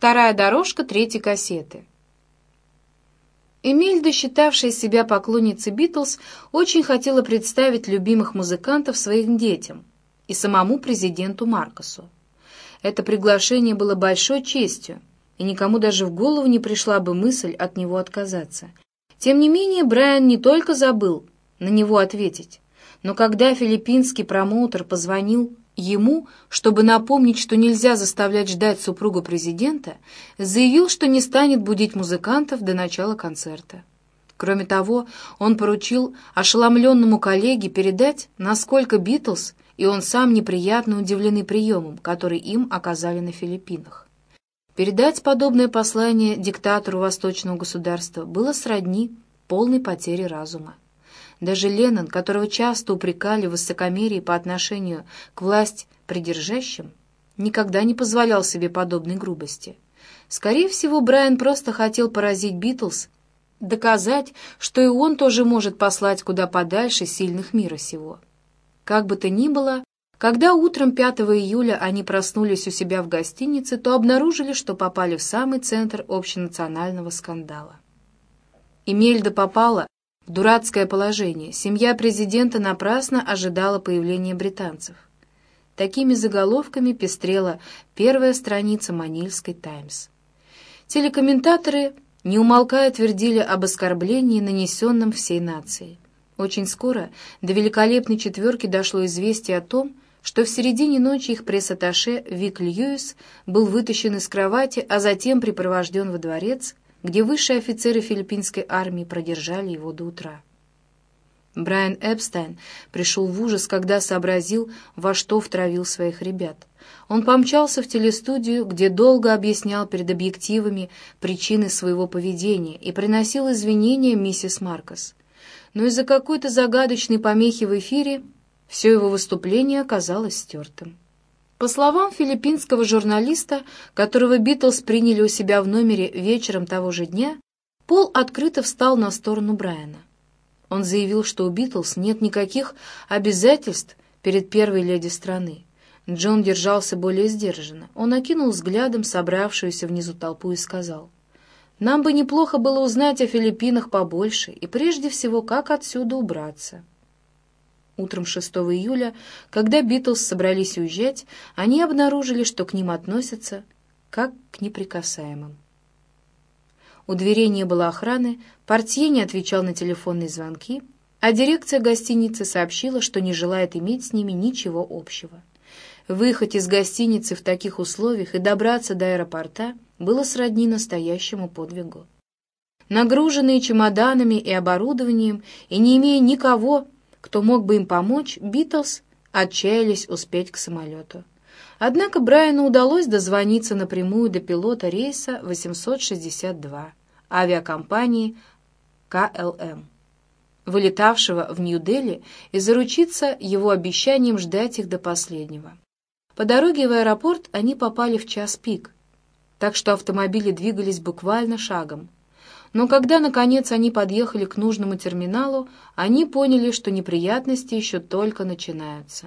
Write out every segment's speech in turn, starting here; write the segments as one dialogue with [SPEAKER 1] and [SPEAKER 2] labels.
[SPEAKER 1] Вторая дорожка третьей кассеты. Эмильда, считавшая себя поклонницей Битлз, очень хотела представить любимых музыкантов своим детям и самому президенту Маркосу. Это приглашение было большой честью, и никому даже в голову не пришла бы мысль от него отказаться. Тем не менее, Брайан не только забыл на него ответить, но когда филиппинский промоутер позвонил ему, чтобы напомнить, что нельзя заставлять ждать супругу президента, заявил, что не станет будить музыкантов до начала концерта. Кроме того, он поручил ошеломленному коллеге передать, насколько Битлз и он сам неприятно удивлены приемом, который им оказали на Филиппинах. Передать подобное послание диктатору восточного государства было сродни полной потере разума. Даже Леннон, которого часто упрекали в высокомерии по отношению к власть придержащим, никогда не позволял себе подобной грубости. Скорее всего, Брайан просто хотел поразить Битлз, доказать, что и он тоже может послать куда подальше сильных мира сего. Как бы то ни было, когда утром 5 июля они проснулись у себя в гостинице, то обнаружили, что попали в самый центр общенационального скандала. Эмельда попала дурацкое положение. Семья президента напрасно ожидала появления британцев. Такими заголовками пестрела первая страница Манильской «Таймс». Телекомментаторы, не умолкая, твердили об оскорблении, нанесенном всей нации. Очень скоро до великолепной четверки дошло известие о том, что в середине ночи их пресс-атташе Вик Льюис был вытащен из кровати, а затем припровожден во дворец, где высшие офицеры филиппинской армии продержали его до утра. Брайан Эпстайн пришел в ужас, когда сообразил, во что втравил своих ребят. Он помчался в телестудию, где долго объяснял перед объективами причины своего поведения и приносил извинения миссис Маркос. Но из-за какой-то загадочной помехи в эфире все его выступление оказалось стертым. По словам филиппинского журналиста, которого Битлз приняли у себя в номере вечером того же дня, Пол открыто встал на сторону Брайана. Он заявил, что у Битлз нет никаких обязательств перед первой леди страны. Джон держался более сдержанно. Он окинул взглядом собравшуюся внизу толпу и сказал, «Нам бы неплохо было узнать о Филиппинах побольше и прежде всего, как отсюда убраться». Утром 6 июля, когда Битлз собрались уезжать, они обнаружили, что к ним относятся как к неприкасаемым. У дверей не было охраны, портье не отвечал на телефонные звонки, а дирекция гостиницы сообщила, что не желает иметь с ними ничего общего. Выехать из гостиницы в таких условиях и добраться до аэропорта было сродни настоящему подвигу. Нагруженные чемоданами и оборудованием и не имея никого, кто мог бы им помочь, Битлз отчаялись успеть к самолету. Однако Брайану удалось дозвониться напрямую до пилота рейса 862 авиакомпании КЛМ, вылетавшего в Нью-Дели, и заручиться его обещанием ждать их до последнего. По дороге в аэропорт они попали в час пик, так что автомобили двигались буквально шагом. Но когда, наконец, они подъехали к нужному терминалу, они поняли, что неприятности еще только начинаются.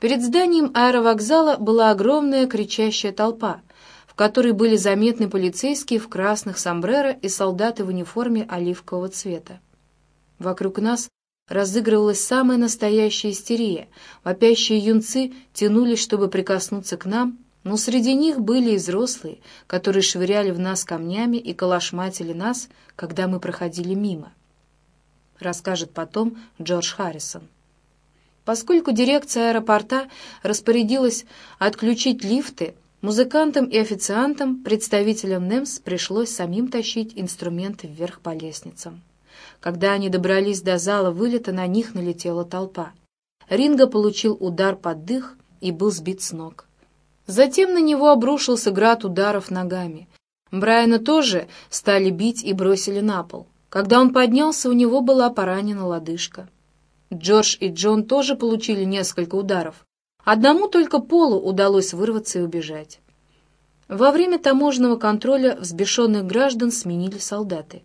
[SPEAKER 1] Перед зданием аэровокзала была огромная кричащая толпа, в которой были заметны полицейские в красных сомбреро и солдаты в униформе оливкового цвета. Вокруг нас разыгрывалась самая настоящая истерия. Вопящие юнцы тянулись, чтобы прикоснуться к нам, но среди них были и взрослые, которые швыряли в нас камнями и калашматили нас, когда мы проходили мимо. Расскажет потом Джордж Харрисон. Поскольку дирекция аэропорта распорядилась отключить лифты, музыкантам и официантам, представителям НЭМС, пришлось самим тащить инструменты вверх по лестницам. Когда они добрались до зала вылета, на них налетела толпа. Ринго получил удар под дых и был сбит с ног. Затем на него обрушился град ударов ногами. Брайана тоже стали бить и бросили на пол. Когда он поднялся, у него была поранена лодыжка. Джордж и Джон тоже получили несколько ударов. Одному только Полу удалось вырваться и убежать. Во время таможенного контроля взбешенных граждан сменили солдаты.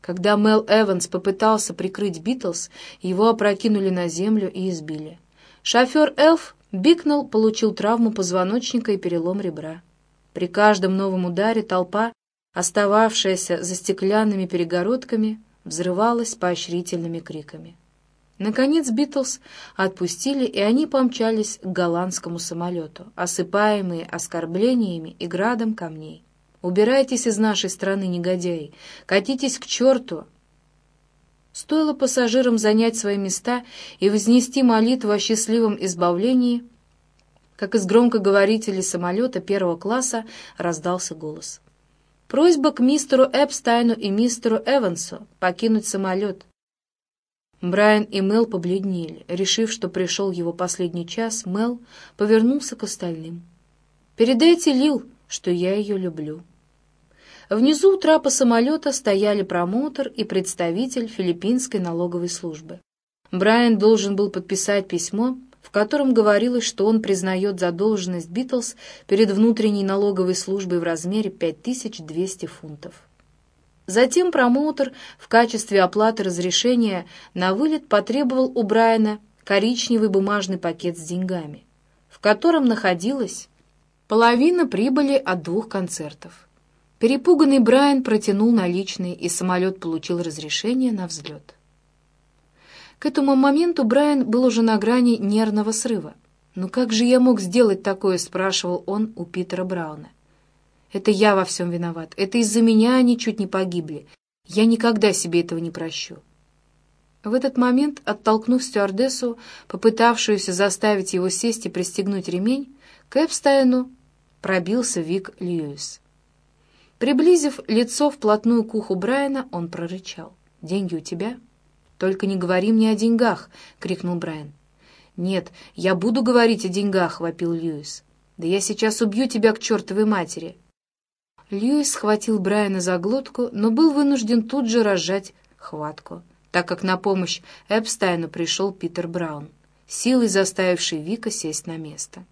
[SPEAKER 1] Когда Мел Эванс попытался прикрыть Битлз, его опрокинули на землю и избили. Шофер Элф Бикнелл получил травму позвоночника и перелом ребра. При каждом новом ударе толпа, остававшаяся за стеклянными перегородками, взрывалась поощрительными криками. Наконец Битлз отпустили, и они помчались к голландскому самолету, осыпаемые оскорблениями и градом камней. «Убирайтесь из нашей страны, негодяи! Катитесь к черту!» Стоило пассажирам занять свои места и вознести молитву о счастливом избавлении, как из громкоговорителей самолета первого класса раздался голос. «Просьба к мистеру Эпстайну и мистеру Эвансу покинуть самолет». Брайан и Мел побледнели. Решив, что пришел его последний час, Мел повернулся к остальным. «Передайте Лил, что я ее люблю». Внизу у трапа самолета стояли промоутер и представитель филиппинской налоговой службы. Брайан должен был подписать письмо, в котором говорилось, что он признает задолженность Битлз перед внутренней налоговой службой в размере 5200 фунтов. Затем промоутер в качестве оплаты разрешения на вылет потребовал у Брайана коричневый бумажный пакет с деньгами, в котором находилась половина прибыли от двух концертов. Перепуганный Брайан протянул наличные, и самолет получил разрешение на взлет. К этому моменту Брайан был уже на грани нервного срыва. «Ну как же я мог сделать такое?» — спрашивал он у Питера Брауна. «Это я во всем виноват. Это из-за меня они чуть не погибли. Я никогда себе этого не прощу». В этот момент, оттолкнув стюардессу, попытавшуюся заставить его сесть и пристегнуть ремень, к Эпстайну пробился Вик Льюис. Приблизив лицо вплотную к уху Брайана, он прорычал. «Деньги у тебя?» «Только не говори мне о деньгах!» — крикнул Брайан. «Нет, я буду говорить о деньгах!» — вопил Льюис. «Да я сейчас убью тебя к чертовой матери!» Льюис схватил Брайана за глотку, но был вынужден тут же разжать хватку, так как на помощь Эпстайну пришел Питер Браун, силой заставивший Вика сесть на место.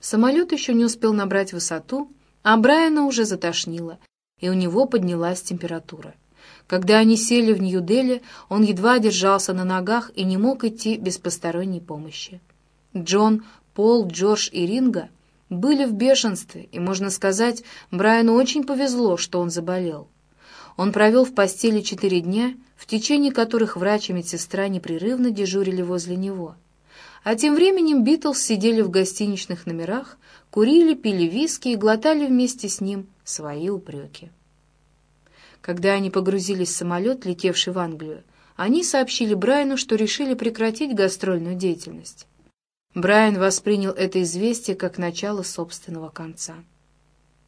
[SPEAKER 1] Самолет еще не успел набрать высоту, а Брайана уже затошнило, и у него поднялась температура. Когда они сели в Нью-Дели, он едва держался на ногах и не мог идти без посторонней помощи. Джон, Пол, Джордж и Ринга были в бешенстве, и, можно сказать, Брайану очень повезло, что он заболел. Он провел в постели четыре дня, в течение которых врач и медсестра непрерывно дежурили возле него. А тем временем Битлз сидели в гостиничных номерах, курили, пили виски и глотали вместе с ним свои упреки. Когда они погрузились в самолет, летевший в Англию, они сообщили Брайану, что решили прекратить гастрольную деятельность. Брайан воспринял это известие как начало собственного конца.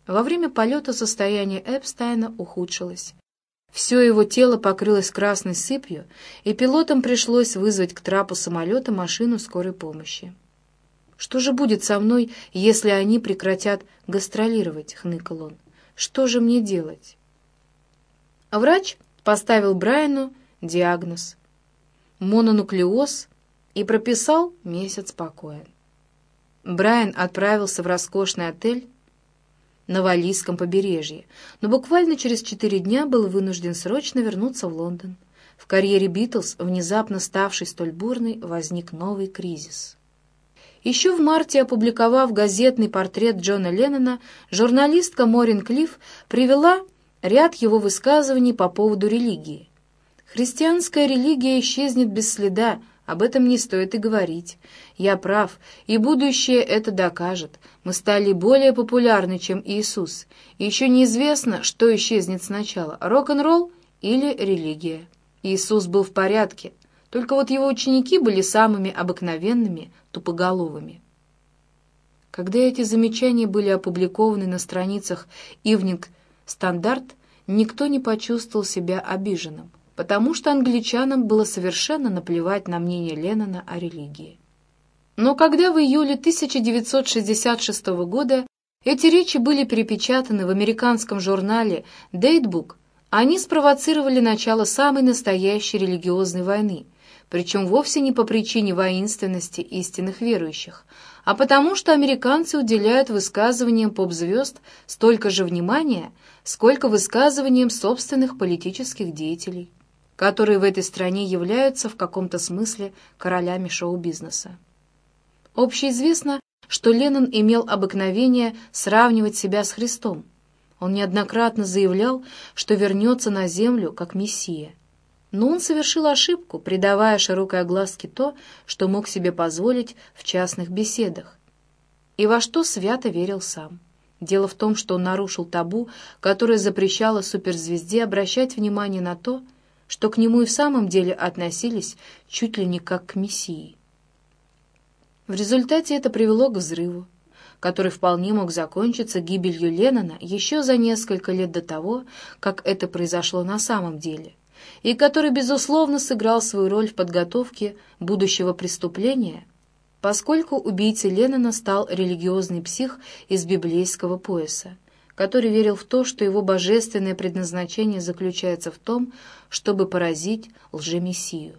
[SPEAKER 1] Во время полета состояние Эпстайна ухудшилось. Все его тело покрылось красной сыпью, и пилотам пришлось вызвать к трапу самолета машину скорой помощи. «Что же будет со мной, если они прекратят гастролировать?» — хныкал он. «Что же мне делать?» а Врач поставил Брайану диагноз — мононуклеоз и прописал месяц покоя. Брайан отправился в роскошный отель на Валийском побережье, но буквально через четыре дня был вынужден срочно вернуться в Лондон. В карьере Битлз, внезапно ставший столь бурной, возник новый кризис. Еще в марте, опубликовав газетный портрет Джона Леннона, журналистка Морин Клифф привела ряд его высказываний по поводу религии. «Христианская религия исчезнет без следа, об этом не стоит и говорить. Я прав, и будущее это докажет. Мы стали более популярны, чем Иисус. И еще неизвестно, что исчезнет сначала, рок-н-ролл или религия. Иисус был в порядке, только вот его ученики были самыми обыкновенными, тупоголовыми. Когда эти замечания были опубликованы на страницах «Ивнинг Стандарт», никто не почувствовал себя обиженным, потому что англичанам было совершенно наплевать на мнение Леннона о религии. Но когда в июле 1966 года эти речи были перепечатаны в американском журнале «Дейтбук», они спровоцировали начало самой настоящей религиозной войны, причем вовсе не по причине воинственности истинных верующих, а потому что американцы уделяют высказываниям поп-звезд столько же внимания, сколько высказываниям собственных политических деятелей, которые в этой стране являются в каком-то смысле королями шоу-бизнеса. Общеизвестно, что Леннон имел обыкновение сравнивать себя с Христом. Он неоднократно заявлял, что вернется на землю как Мессия. Но он совершил ошибку, придавая широкой огласке то, что мог себе позволить в частных беседах. И во что свято верил сам. Дело в том, что он нарушил табу, которое запрещало суперзвезде обращать внимание на то, что к нему и в самом деле относились чуть ли не как к Мессии. В результате это привело к взрыву, который вполне мог закончиться гибелью Леннона еще за несколько лет до того, как это произошло на самом деле, и который, безусловно, сыграл свою роль в подготовке будущего преступления, поскольку убийцей Леннона стал религиозный псих из библейского пояса, который верил в то, что его божественное предназначение заключается в том, чтобы поразить лжемессию.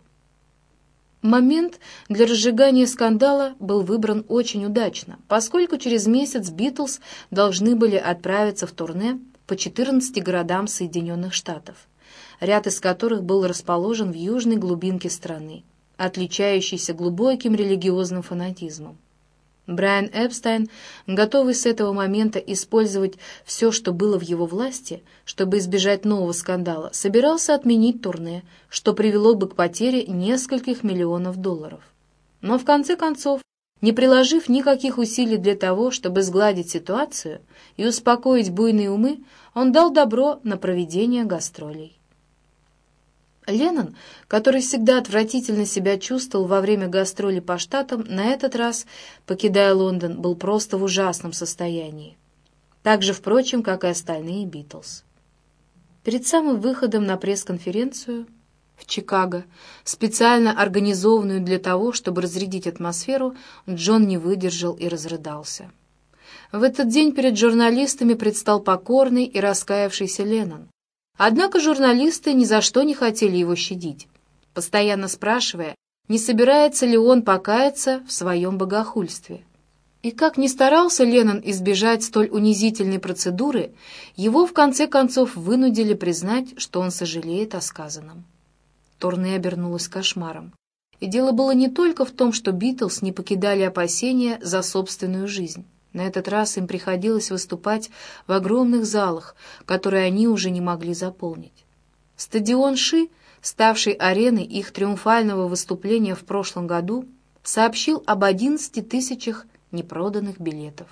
[SPEAKER 1] Момент для разжигания скандала был выбран очень удачно, поскольку через месяц «Битлз» должны были отправиться в турне по 14 городам Соединенных Штатов, ряд из которых был расположен в южной глубинке страны, отличающейся глубоким религиозным фанатизмом. Брайан Эпстайн, готовый с этого момента использовать все, что было в его власти, чтобы избежать нового скандала, собирался отменить турне, что привело бы к потере нескольких миллионов долларов. Но в конце концов, не приложив никаких усилий для того, чтобы сгладить ситуацию и успокоить буйные умы, он дал добро на проведение гастролей. Леннон, который всегда отвратительно себя чувствовал во время гастроли по штатам, на этот раз, покидая Лондон, был просто в ужасном состоянии. Так же, впрочем, как и остальные «Битлз». Перед самым выходом на пресс-конференцию в Чикаго, специально организованную для того, чтобы разрядить атмосферу, Джон не выдержал и разрыдался. В этот день перед журналистами предстал покорный и раскаявшийся Леннон, Однако журналисты ни за что не хотели его щадить, постоянно спрашивая, не собирается ли он покаяться в своем богохульстве. И как ни старался Леннон избежать столь унизительной процедуры, его в конце концов вынудили признать, что он сожалеет о сказанном. Турне обернулось кошмаром. И дело было не только в том, что Битлз не покидали опасения за собственную жизнь. На этот раз им приходилось выступать в огромных залах, которые они уже не могли заполнить. Стадион Ши, ставший ареной их триумфального выступления в прошлом году, сообщил об 11 тысячах непроданных билетов.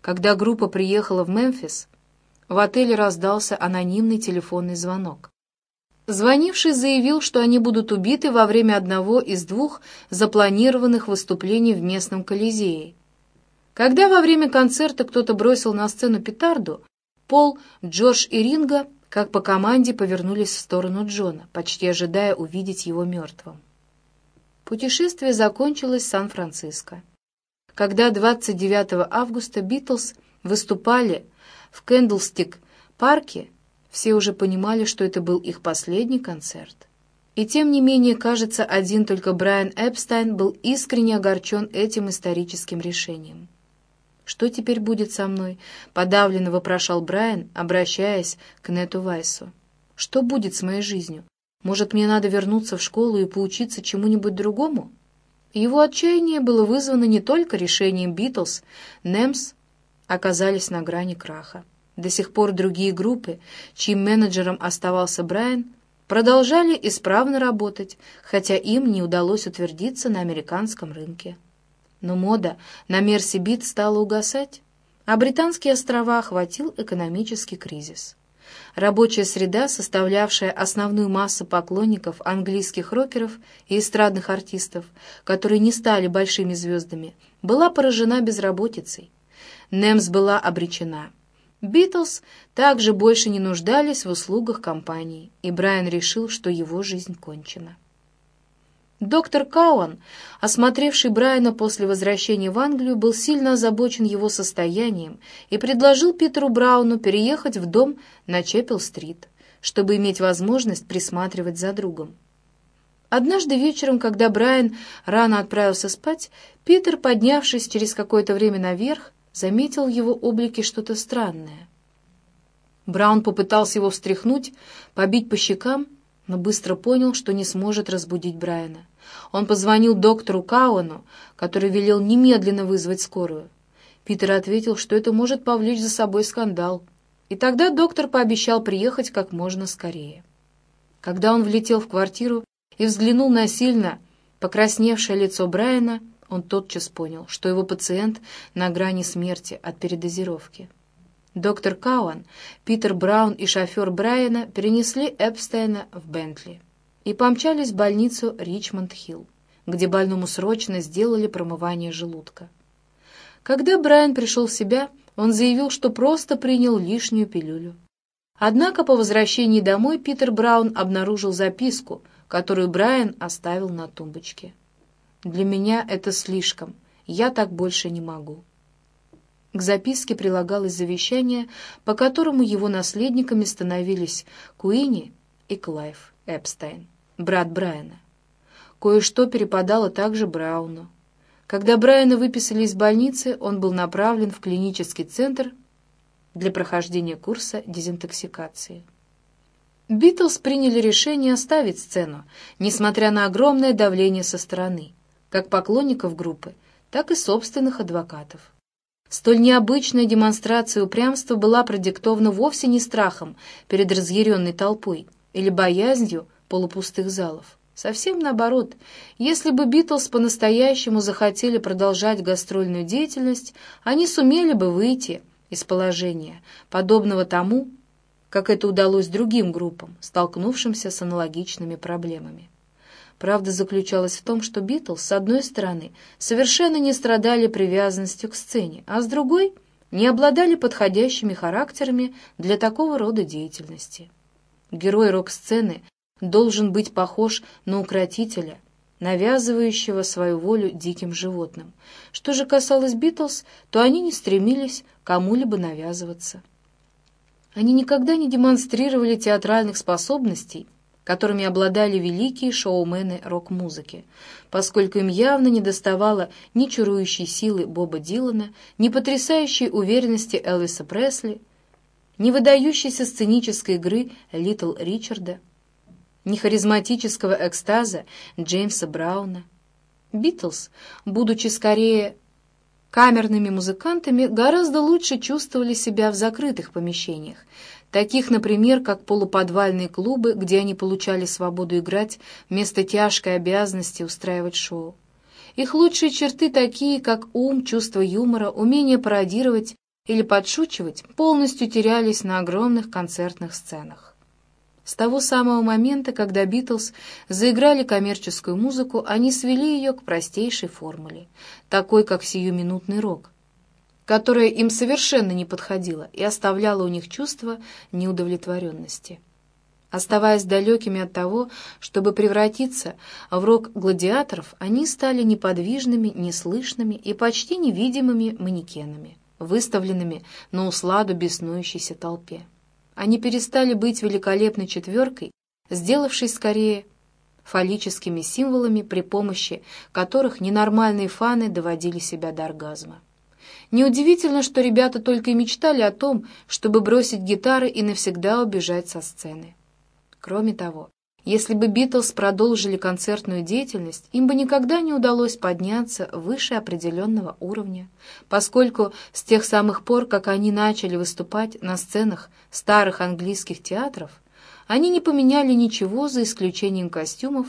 [SPEAKER 1] Когда группа приехала в Мемфис, в отеле раздался анонимный телефонный звонок. Звонивший заявил, что они будут убиты во время одного из двух запланированных выступлений в местном Колизее, когда во время концерта кто-то бросил на сцену петарду, Пол, Джордж и Ринга, как по команде, повернулись в сторону Джона, почти ожидая увидеть его мертвым. Путешествие закончилось в Сан-Франциско. Когда 29 августа Битлз выступали в Кэндлстик-парке, все уже понимали, что это был их последний концерт. И тем не менее, кажется, один только Брайан Эпстайн был искренне огорчен этим историческим решением. «Что теперь будет со мной?» — подавленно вопрошал Брайан, обращаясь к Нету Вайсу. «Что будет с моей жизнью? Может, мне надо вернуться в школу и поучиться чему-нибудь другому?» Его отчаяние было вызвано не только решением «Битлз», «Немс» оказались на грани краха. До сих пор другие группы, чьим менеджером оставался Брайан, продолжали исправно работать, хотя им не удалось утвердиться на американском рынке. Но мода на Мерси-Бит стала угасать, а британские острова охватил экономический кризис. Рабочая среда, составлявшая основную массу поклонников английских рокеров и эстрадных артистов, которые не стали большими звездами, была поражена безработицей. Немс была обречена. Битлз также больше не нуждались в услугах компании, и Брайан решил, что его жизнь кончена. Доктор Кауан, осмотревший Брайана после возвращения в Англию, был сильно озабочен его состоянием и предложил Питеру Брауну переехать в дом на Чеппел-стрит, чтобы иметь возможность присматривать за другом. Однажды вечером, когда Брайан рано отправился спать, Питер, поднявшись через какое-то время наверх, заметил в его облике что-то странное. Браун попытался его встряхнуть, побить по щекам, но быстро понял, что не сможет разбудить Брайана. Он позвонил доктору Кауану, который велел немедленно вызвать скорую. Питер ответил, что это может повлечь за собой скандал, и тогда доктор пообещал приехать как можно скорее. Когда он влетел в квартиру и взглянул на сильно покрасневшее лицо Брайана, он тотчас понял, что его пациент на грани смерти от передозировки. Доктор Кауан, Питер Браун и шофер Брайана перенесли Эпстейна в Бентли и помчались в больницу Ричмонд-Хилл, где больному срочно сделали промывание желудка. Когда Брайан пришел в себя, он заявил, что просто принял лишнюю пилюлю. Однако по возвращении домой Питер Браун обнаружил записку, которую Брайан оставил на тумбочке. «Для меня это слишком. Я так больше не могу». К записке прилагалось завещание, по которому его наследниками становились Куини и Клайв Эпстайн, брат Брайана. Кое-что перепадало также Брауну. Когда Брайана выписали из больницы, он был направлен в клинический центр для прохождения курса дезинтоксикации. Битлз приняли решение оставить сцену, несмотря на огромное давление со стороны, как поклонников группы, так и собственных адвокатов. Столь необычная демонстрация упрямства была продиктована вовсе не страхом перед разъяренной толпой или боязнью полупустых залов. Совсем наоборот, если бы Битлз по-настоящему захотели продолжать гастрольную деятельность, они сумели бы выйти из положения, подобного тому, как это удалось другим группам, столкнувшимся с аналогичными проблемами. Правда заключалась в том, что Битлз, с одной стороны, совершенно не страдали привязанностью к сцене, а с другой — не обладали подходящими характерами для такого рода деятельности. Герой рок-сцены должен быть похож на укротителя, навязывающего свою волю диким животным. Что же касалось Битлз, то они не стремились кому-либо навязываться. Они никогда не демонстрировали театральных способностей, которыми обладали великие шоумены рок-музыки, поскольку им явно не доставало ни чарующей силы Боба Дилана, ни потрясающей уверенности Элвиса Пресли, ни выдающейся сценической игры Литл Ричарда, ни харизматического экстаза Джеймса Брауна. Битлз, будучи скорее камерными музыкантами, гораздо лучше чувствовали себя в закрытых помещениях, таких, например, как полуподвальные клубы, где они получали свободу играть вместо тяжкой обязанности устраивать шоу. Их лучшие черты такие, как ум, чувство юмора, умение пародировать или подшучивать, полностью терялись на огромных концертных сценах. С того самого момента, когда Битлз заиграли коммерческую музыку, они свели ее к простейшей формуле, такой как сиюминутный рок, которая им совершенно не подходила и оставляла у них чувство неудовлетворенности. Оставаясь далекими от того, чтобы превратиться в рок-гладиаторов, они стали неподвижными, неслышными и почти невидимыми манекенами, выставленными на усладу беснующейся толпе. Они перестали быть великолепной четверкой, сделавшись скорее фаллическими символами, при помощи которых ненормальные фаны доводили себя до оргазма. Неудивительно, что ребята только и мечтали о том, чтобы бросить гитары и навсегда убежать со сцены. Кроме того, если бы Битлз продолжили концертную деятельность, им бы никогда не удалось подняться выше определенного уровня, поскольку с тех самых пор, как они начали выступать на сценах старых английских театров, они не поменяли ничего за исключением костюмов,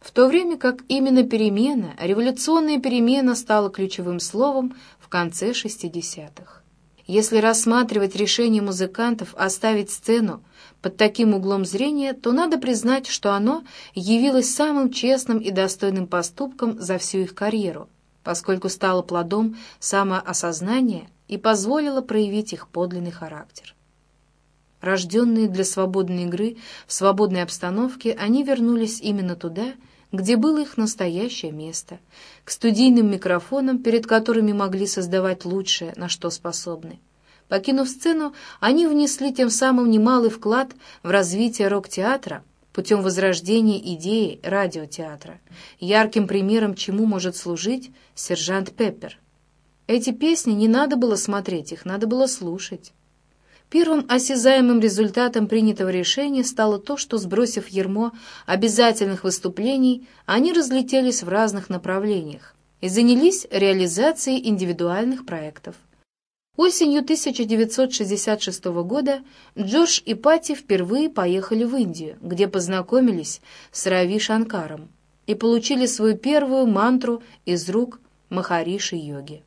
[SPEAKER 1] в то время как именно перемена, революционная перемена стала ключевым словом в конце 60-х. Если рассматривать решение музыкантов оставить сцену под таким углом зрения, то надо признать, что оно явилось самым честным и достойным поступком за всю их карьеру, поскольку стало плодом самоосознания и позволило проявить их подлинный характер. Рожденные для свободной игры в свободной обстановке, они вернулись именно туда, где было их настоящее место, к студийным микрофонам, перед которыми могли создавать лучшее, на что способны. Покинув сцену, они внесли тем самым немалый вклад в развитие рок-театра путем возрождения идеи радиотеатра, ярким примером чему может служить «Сержант Пеппер». Эти песни не надо было смотреть, их надо было слушать. Первым осязаемым результатом принятого решения стало то, что, сбросив ермо обязательных выступлений, они разлетелись в разных направлениях и занялись реализацией индивидуальных проектов. Осенью 1966 года Джордж и Пати впервые поехали в Индию, где познакомились с Рави Шанкаром и получили свою первую мантру из рук Махариши-йоги.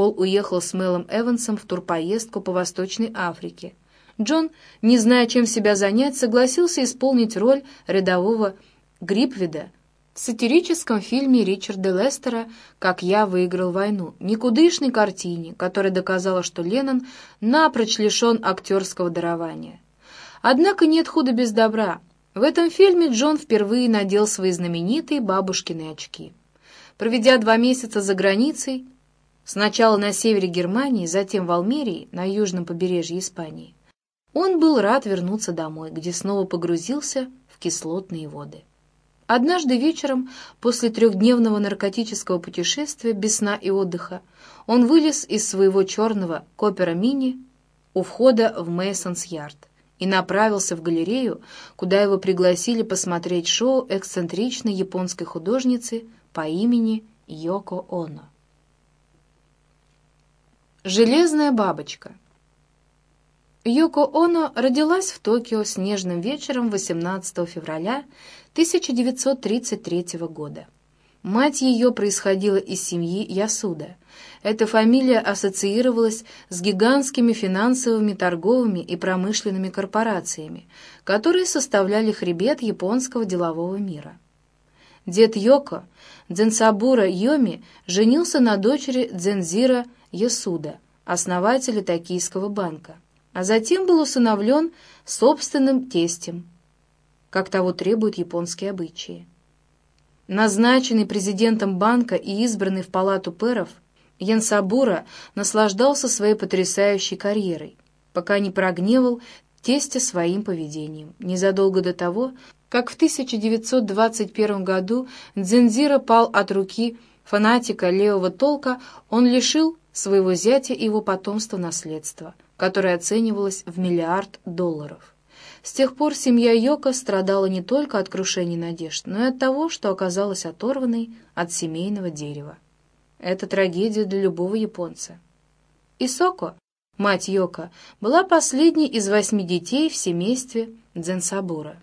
[SPEAKER 1] Пол уехал с Мелом Эвансом в турпоездку по Восточной Африке. Джон, не зная, чем себя занять, согласился исполнить роль рядового Грипвида в сатирическом фильме Ричарда Лестера «Как я выиграл войну», никудышной картине, которая доказала, что Леннон напрочь лишен актерского дарования. Однако нет худа без добра. В этом фильме Джон впервые надел свои знаменитые бабушкины очки. Проведя два месяца за границей, Сначала на севере Германии, затем в Алмерии, на южном побережье Испании. Он был рад вернуться домой, где снова погрузился в кислотные воды. Однажды вечером, после трехдневного наркотического путешествия без сна и отдыха, он вылез из своего черного Копера-мини у входа в Мейсонс-Ярд и направился в галерею, куда его пригласили посмотреть шоу эксцентричной японской художницы по имени Йоко Оно. Железная бабочка. Йоко Оно родилась в Токио снежным вечером 18 февраля 1933 года. Мать ее происходила из семьи Ясуда. Эта фамилия ассоциировалась с гигантскими финансовыми, торговыми и промышленными корпорациями, которые составляли хребет японского делового мира. Дед Йоко, Дзенсабура Йоми, женился на дочери Дзензира Ясуда, основателя Токийского банка, а затем был усыновлен собственным тестем, как того требуют японские обычаи. Назначенный президентом банка и избранный в палату пэров, Янсабура наслаждался своей потрясающей карьерой, пока не прогневал тестя своим поведением. Незадолго до того, как в 1921 году Дзензира пал от руки фанатика левого толка, он лишил своего зятя и его потомства наследства, которое оценивалось в миллиард долларов. С тех пор семья Йока страдала не только от крушения надежд, но и от того, что оказалась оторванной от семейного дерева. Это трагедия для любого японца. Исоко, мать Йока, была последней из восьми детей в семействе Дзенсабура.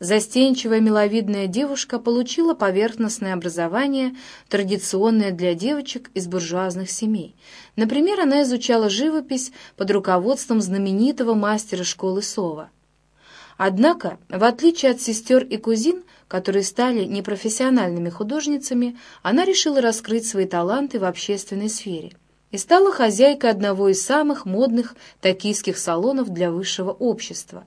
[SPEAKER 1] Застенчивая миловидная девушка получила поверхностное образование, традиционное для девочек из буржуазных семей. Например, она изучала живопись под руководством знаменитого мастера школы Сова. Однако, в отличие от сестер и кузин, которые стали непрофессиональными художницами, она решила раскрыть свои таланты в общественной сфере – и стала хозяйкой одного из самых модных токийских салонов для высшего общества.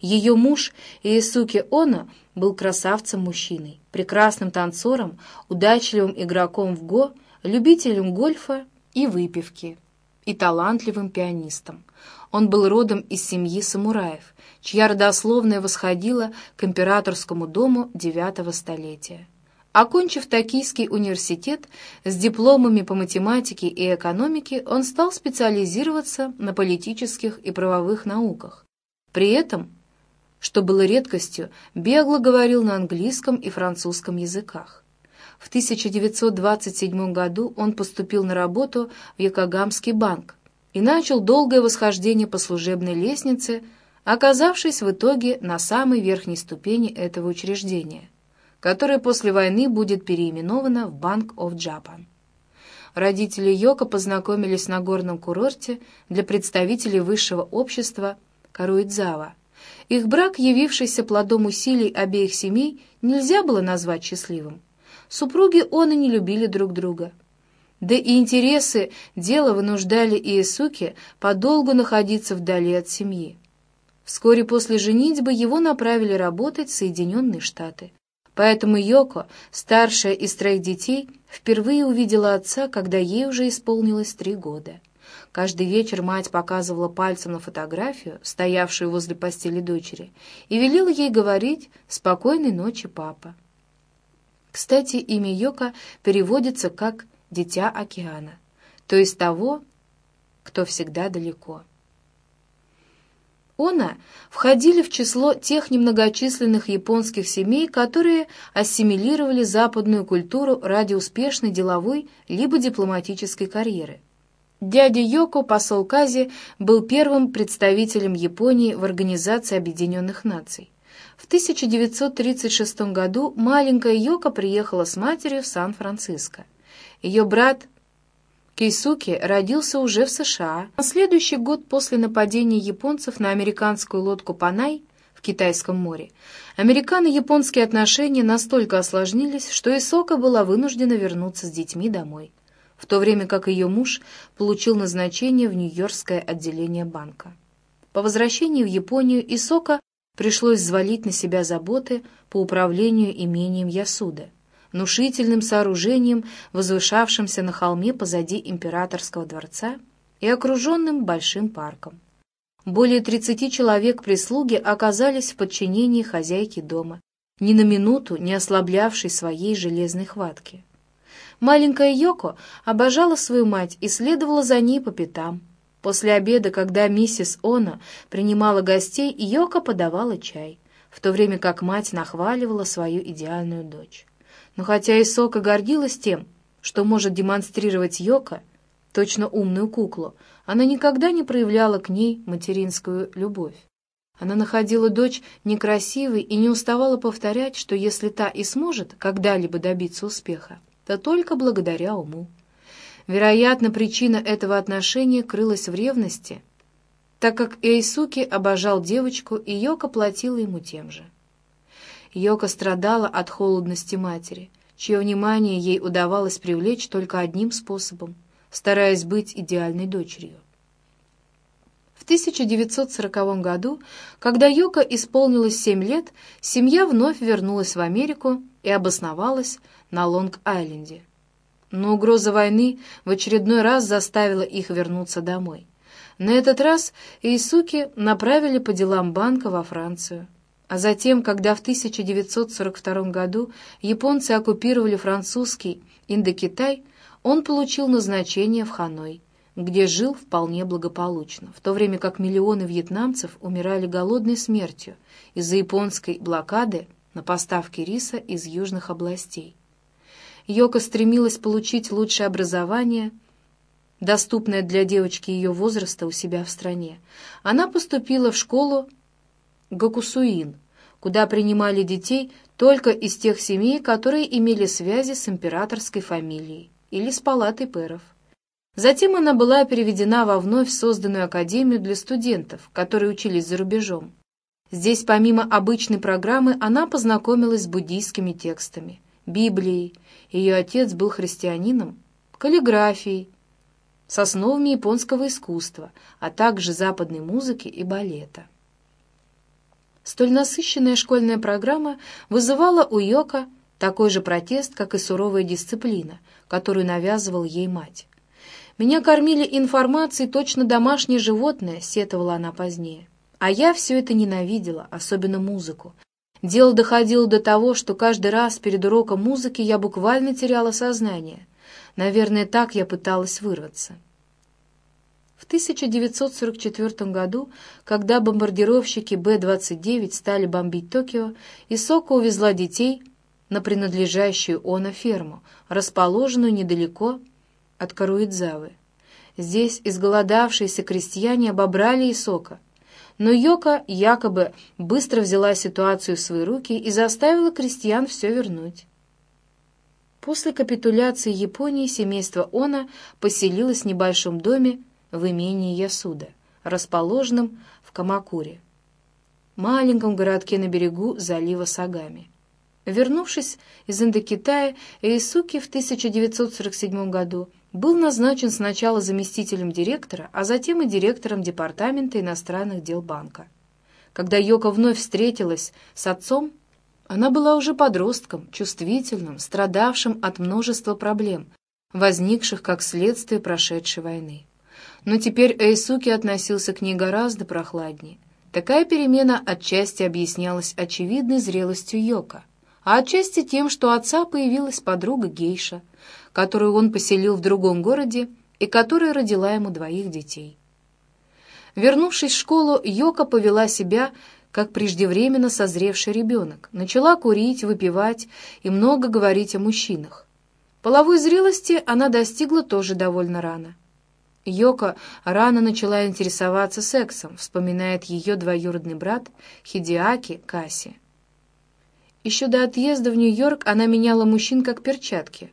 [SPEAKER 1] Ее муж Иесуки Оно был красавцем-мужчиной, прекрасным танцором, удачливым игроком в го, любителем гольфа и выпивки и талантливым пианистом. Он был родом из семьи самураев, чья родословная восходила к императорскому дому девятого столетия. Окончив Токийский университет с дипломами по математике и экономике, он стал специализироваться на политических и правовых науках. При этом, что было редкостью, бегло говорил на английском и французском языках. В 1927 году он поступил на работу в Якогамский банк и начал долгое восхождение по служебной лестнице, оказавшись в итоге на самой верхней ступени этого учреждения которая после войны будет переименована в Bank of Japan. Родители Йока познакомились на горном курорте для представителей высшего общества Каруидзава. Их брак, явившийся плодом усилий обеих семей, нельзя было назвать счастливым. Супруги он и не любили друг друга. Да и интересы дела вынуждали Иесуки подолгу находиться вдали от семьи. Вскоре после женитьбы его направили работать в Соединенные Штаты. Поэтому Йоко, старшая из троих детей, впервые увидела отца, когда ей уже исполнилось три года. Каждый вечер мать показывала пальцем на фотографию, стоявшую возле постели дочери, и велела ей говорить «Спокойной ночи, папа». Кстати, имя Йока переводится как «дитя океана», то есть того, кто всегда далеко. Она входили в число тех немногочисленных японских семей, которые ассимилировали западную культуру ради успешной деловой либо дипломатической карьеры. Дядя Йоко, посол Кази, был первым представителем Японии в Организации Объединенных Наций. В 1936 году маленькая Йоко приехала с матерью в Сан-Франциско. Ее брат Кейсуки родился уже в США. На следующий год после нападения японцев на американскую лодку «Панай» в Китайском море американо-японские отношения настолько осложнились, что Исока была вынуждена вернуться с детьми домой, в то время как ее муж получил назначение в Нью-Йоркское отделение банка. По возвращении в Японию Исока пришлось взвалить на себя заботы по управлению имением Ясуда внушительным сооружением, возвышавшимся на холме позади императорского дворца и окруженным большим парком. Более 30 человек прислуги оказались в подчинении хозяйки дома, ни на минуту не ослаблявшей своей железной хватки. Маленькая Йоко обожала свою мать и следовала за ней по пятам. После обеда, когда миссис Она принимала гостей, Йоко подавала чай, в то время как мать нахваливала свою идеальную дочь. Но хотя Исока гордилась тем, что может демонстрировать Йока, точно умную куклу, она никогда не проявляла к ней материнскую любовь. Она находила дочь некрасивой и не уставала повторять, что если та и сможет когда-либо добиться успеха, то только благодаря уму. Вероятно, причина этого отношения крылась в ревности, так как Эйсуки обожал девочку, и Йока платила ему тем же. Йока страдала от холодности матери, чье внимание ей удавалось привлечь только одним способом, стараясь быть идеальной дочерью. В 1940 году, когда Йока исполнилось 7 лет, семья вновь вернулась в Америку и обосновалась на Лонг-Айленде. Но угроза войны в очередной раз заставила их вернуться домой. На этот раз Исуки направили по делам банка во Францию. А затем, когда в 1942 году японцы оккупировали французский Индокитай, он получил назначение в Ханой, где жил вполне благополучно, в то время как миллионы вьетнамцев умирали голодной смертью из-за японской блокады на поставки риса из южных областей. Йока стремилась получить лучшее образование, доступное для девочки ее возраста у себя в стране. Она поступила в школу Гакусуин, куда принимали детей только из тех семей, которые имели связи с императорской фамилией или с палатой пэров. Затем она была переведена во вновь созданную академию для студентов, которые учились за рубежом. Здесь, помимо обычной программы, она познакомилась с буддийскими текстами, Библией, ее отец был христианином, каллиграфией, с основами японского искусства, а также западной музыки и балета. Столь насыщенная школьная программа вызывала у Йока такой же протест, как и суровая дисциплина, которую навязывал ей мать. «Меня кормили информацией точно домашнее животное», — сетовала она позднее. «А я все это ненавидела, особенно музыку. Дело доходило до того, что каждый раз перед уроком музыки я буквально теряла сознание. Наверное, так я пыталась вырваться». В 1944 году, когда бомбардировщики Б-29 стали бомбить Токио, Исока увезла детей на принадлежащую Оно ферму, расположенную недалеко от Каруидзавы. Здесь изголодавшиеся крестьяне обобрали Исока, но Йока якобы быстро взяла ситуацию в свои руки и заставила крестьян все вернуть. После капитуляции Японии семейство Она поселилось в небольшом доме в имении Ясуда, расположенном в Камакуре, маленьком городке на берегу залива Сагами. Вернувшись из Индокитая, Эйсуки в 1947 году был назначен сначала заместителем директора, а затем и директором Департамента иностранных дел банка. Когда Йока вновь встретилась с отцом, она была уже подростком, чувствительным, страдавшим от множества проблем, возникших как следствие прошедшей войны. Но теперь Эйсуки относился к ней гораздо прохладнее. Такая перемена отчасти объяснялась очевидной зрелостью Йока, а отчасти тем, что у отца появилась подруга Гейша, которую он поселил в другом городе и которая родила ему двоих детей. Вернувшись в школу, Йока повела себя как преждевременно созревший ребенок, начала курить, выпивать и много говорить о мужчинах. Половой зрелости она достигла тоже довольно рано. Йока рано начала интересоваться сексом, вспоминает ее двоюродный брат Хидиаки Каси. Еще до отъезда в Нью-Йорк она меняла мужчин как перчатки.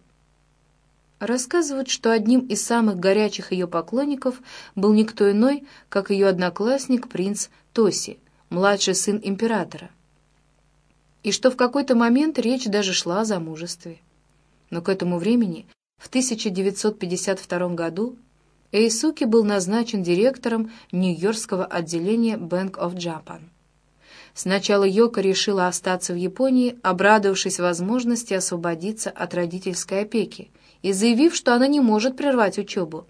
[SPEAKER 1] Рассказывают, что одним из самых горячих ее поклонников был никто иной, как ее одноклассник принц Тоси, младший сын императора. И что в какой-то момент речь даже шла о замужестве. Но к этому времени, в 1952 году, Эйсуки был назначен директором Нью-Йоркского отделения Bank of Japan. Сначала Йока решила остаться в Японии, обрадовавшись возможности освободиться от родительской опеки и заявив, что она не может прервать учебу,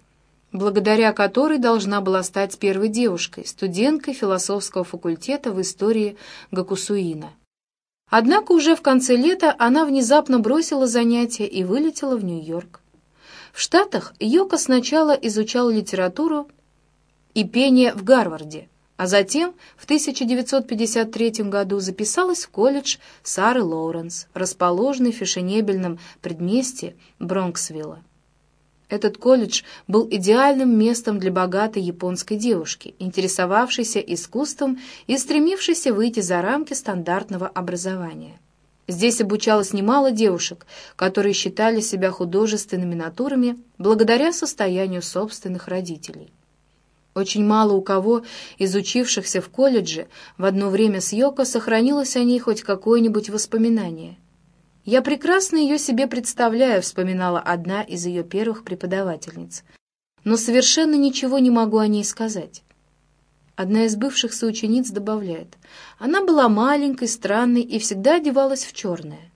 [SPEAKER 1] благодаря которой должна была стать первой девушкой, студенткой философского факультета в истории Гакусуина. Однако уже в конце лета она внезапно бросила занятия и вылетела в Нью-Йорк. В Штатах Йока сначала изучала литературу и пение в Гарварде, а затем в 1953 году записалась в колледж Сары Лоуренс, расположенный в фешенебельном предместье Бронксвилла. Этот колледж был идеальным местом для богатой японской девушки, интересовавшейся искусством и стремившейся выйти за рамки стандартного образования. Здесь обучалось немало девушек, которые считали себя художественными натурами благодаря состоянию собственных родителей. Очень мало у кого, изучившихся в колледже, в одно время с Йоко сохранилось о ней хоть какое-нибудь воспоминание. «Я прекрасно ее себе представляю», — вспоминала одна из ее первых преподавательниц. «Но совершенно ничего не могу о ней сказать». Одна из бывших соучениц добавляет, она была маленькой, странной и всегда одевалась в черное.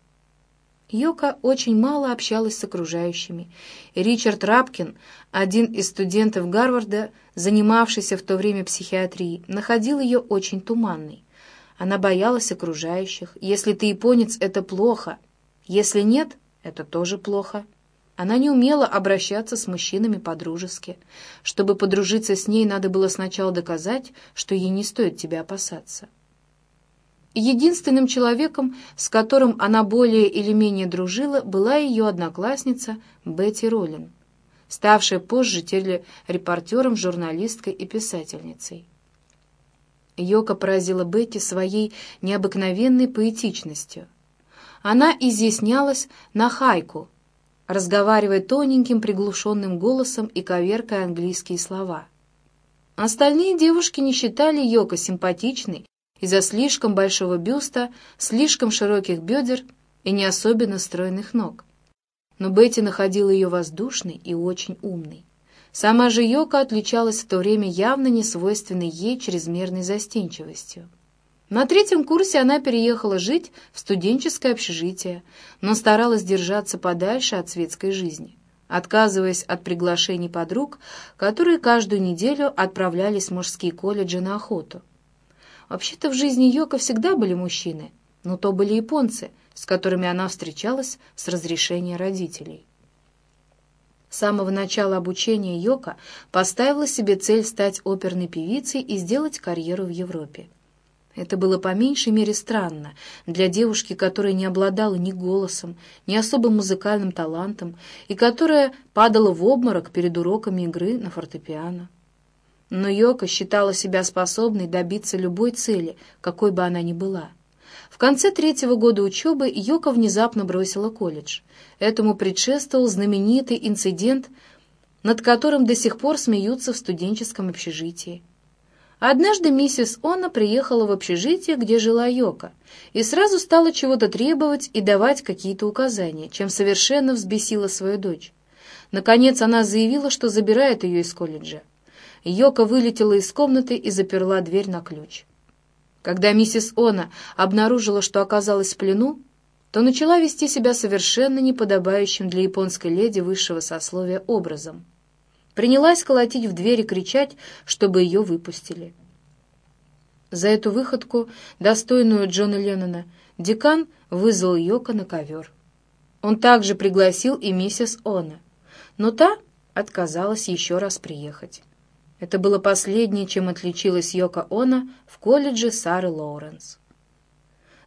[SPEAKER 1] Йока очень мало общалась с окружающими. Ричард Рапкин, один из студентов Гарварда, занимавшийся в то время психиатрией, находил ее очень туманной. Она боялась окружающих. Если ты японец, это плохо. Если нет, это тоже плохо. Она не умела обращаться с мужчинами по-дружески. Чтобы подружиться с ней, надо было сначала доказать, что ей не стоит тебя опасаться. Единственным человеком, с которым она более или менее дружила, была ее одноклассница Бетти Роллин, ставшая позже телерепортером, журналисткой и писательницей. Йока поразила Бетти своей необыкновенной поэтичностью. Она изъяснялась на хайку — разговаривая тоненьким приглушенным голосом и коверкая английские слова. Остальные девушки не считали Йоко симпатичной из-за слишком большого бюста, слишком широких бедер и не особенно стройных ног. Но Бетти находила ее воздушной и очень умной. Сама же Йока отличалась в то время явно несвойственной ей чрезмерной застенчивостью. На третьем курсе она переехала жить в студенческое общежитие, но старалась держаться подальше от светской жизни, отказываясь от приглашений подруг, которые каждую неделю отправлялись в мужские колледжи на охоту. Вообще-то в жизни Йока всегда были мужчины, но то были японцы, с которыми она встречалась с разрешения родителей. С самого начала обучения Йока поставила себе цель стать оперной певицей и сделать карьеру в Европе. Это было по меньшей мере странно для девушки, которая не обладала ни голосом, ни особым музыкальным талантом и которая падала в обморок перед уроками игры на фортепиано. Но Йока считала себя способной добиться любой цели, какой бы она ни была. В конце третьего года учебы Йока внезапно бросила колледж. Этому предшествовал знаменитый инцидент, над которым до сих пор смеются в студенческом общежитии. Однажды миссис Она приехала в общежитие, где жила Йока, и сразу стала чего-то требовать и давать какие-то указания, чем совершенно взбесила свою дочь. Наконец она заявила, что забирает ее из колледжа. Йока вылетела из комнаты и заперла дверь на ключ. Когда миссис Она обнаружила, что оказалась в плену, то начала вести себя совершенно неподобающим для японской леди высшего сословия образом — принялась колотить в дверь и кричать, чтобы ее выпустили. За эту выходку, достойную Джона Леннона, декан вызвал Йока на ковер. Он также пригласил и миссис Она, но та отказалась еще раз приехать. Это было последнее, чем отличилась Йока Оно в колледже Сары Лоуренс.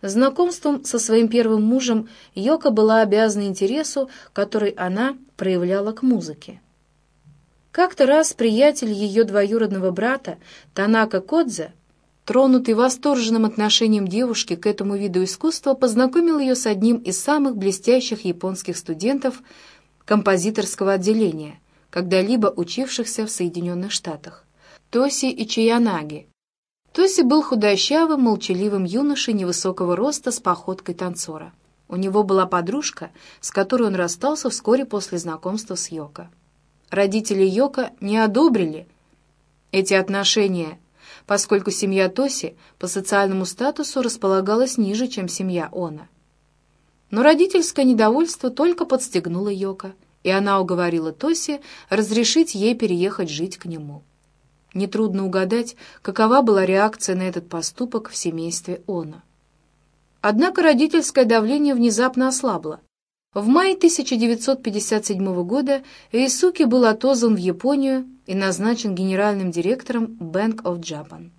[SPEAKER 1] Знакомством со своим первым мужем Йока была обязана интересу, который она проявляла к музыке. Как-то раз приятель ее двоюродного брата Танака Кодзе, тронутый восторженным отношением девушки к этому виду искусства, познакомил ее с одним из самых блестящих японских студентов композиторского отделения, когда-либо учившихся в Соединенных Штатах, Тоси Ичиянаги, Тоси был худощавым, молчаливым юношей невысокого роста с походкой танцора. У него была подружка, с которой он расстался вскоре после знакомства с Йоко. Родители Йоко не одобрили эти отношения, поскольку семья Тоси по социальному статусу располагалась ниже, чем семья Она. Но родительское недовольство только подстегнуло Йоко, и она уговорила Тоси разрешить ей переехать жить к нему. Нетрудно угадать, какова была реакция на этот поступок в семействе Она. Однако родительское давление внезапно ослабло. В мае 1957 года Эйсуки был отозван в Японию и назначен генеральным директором Bank of Japan.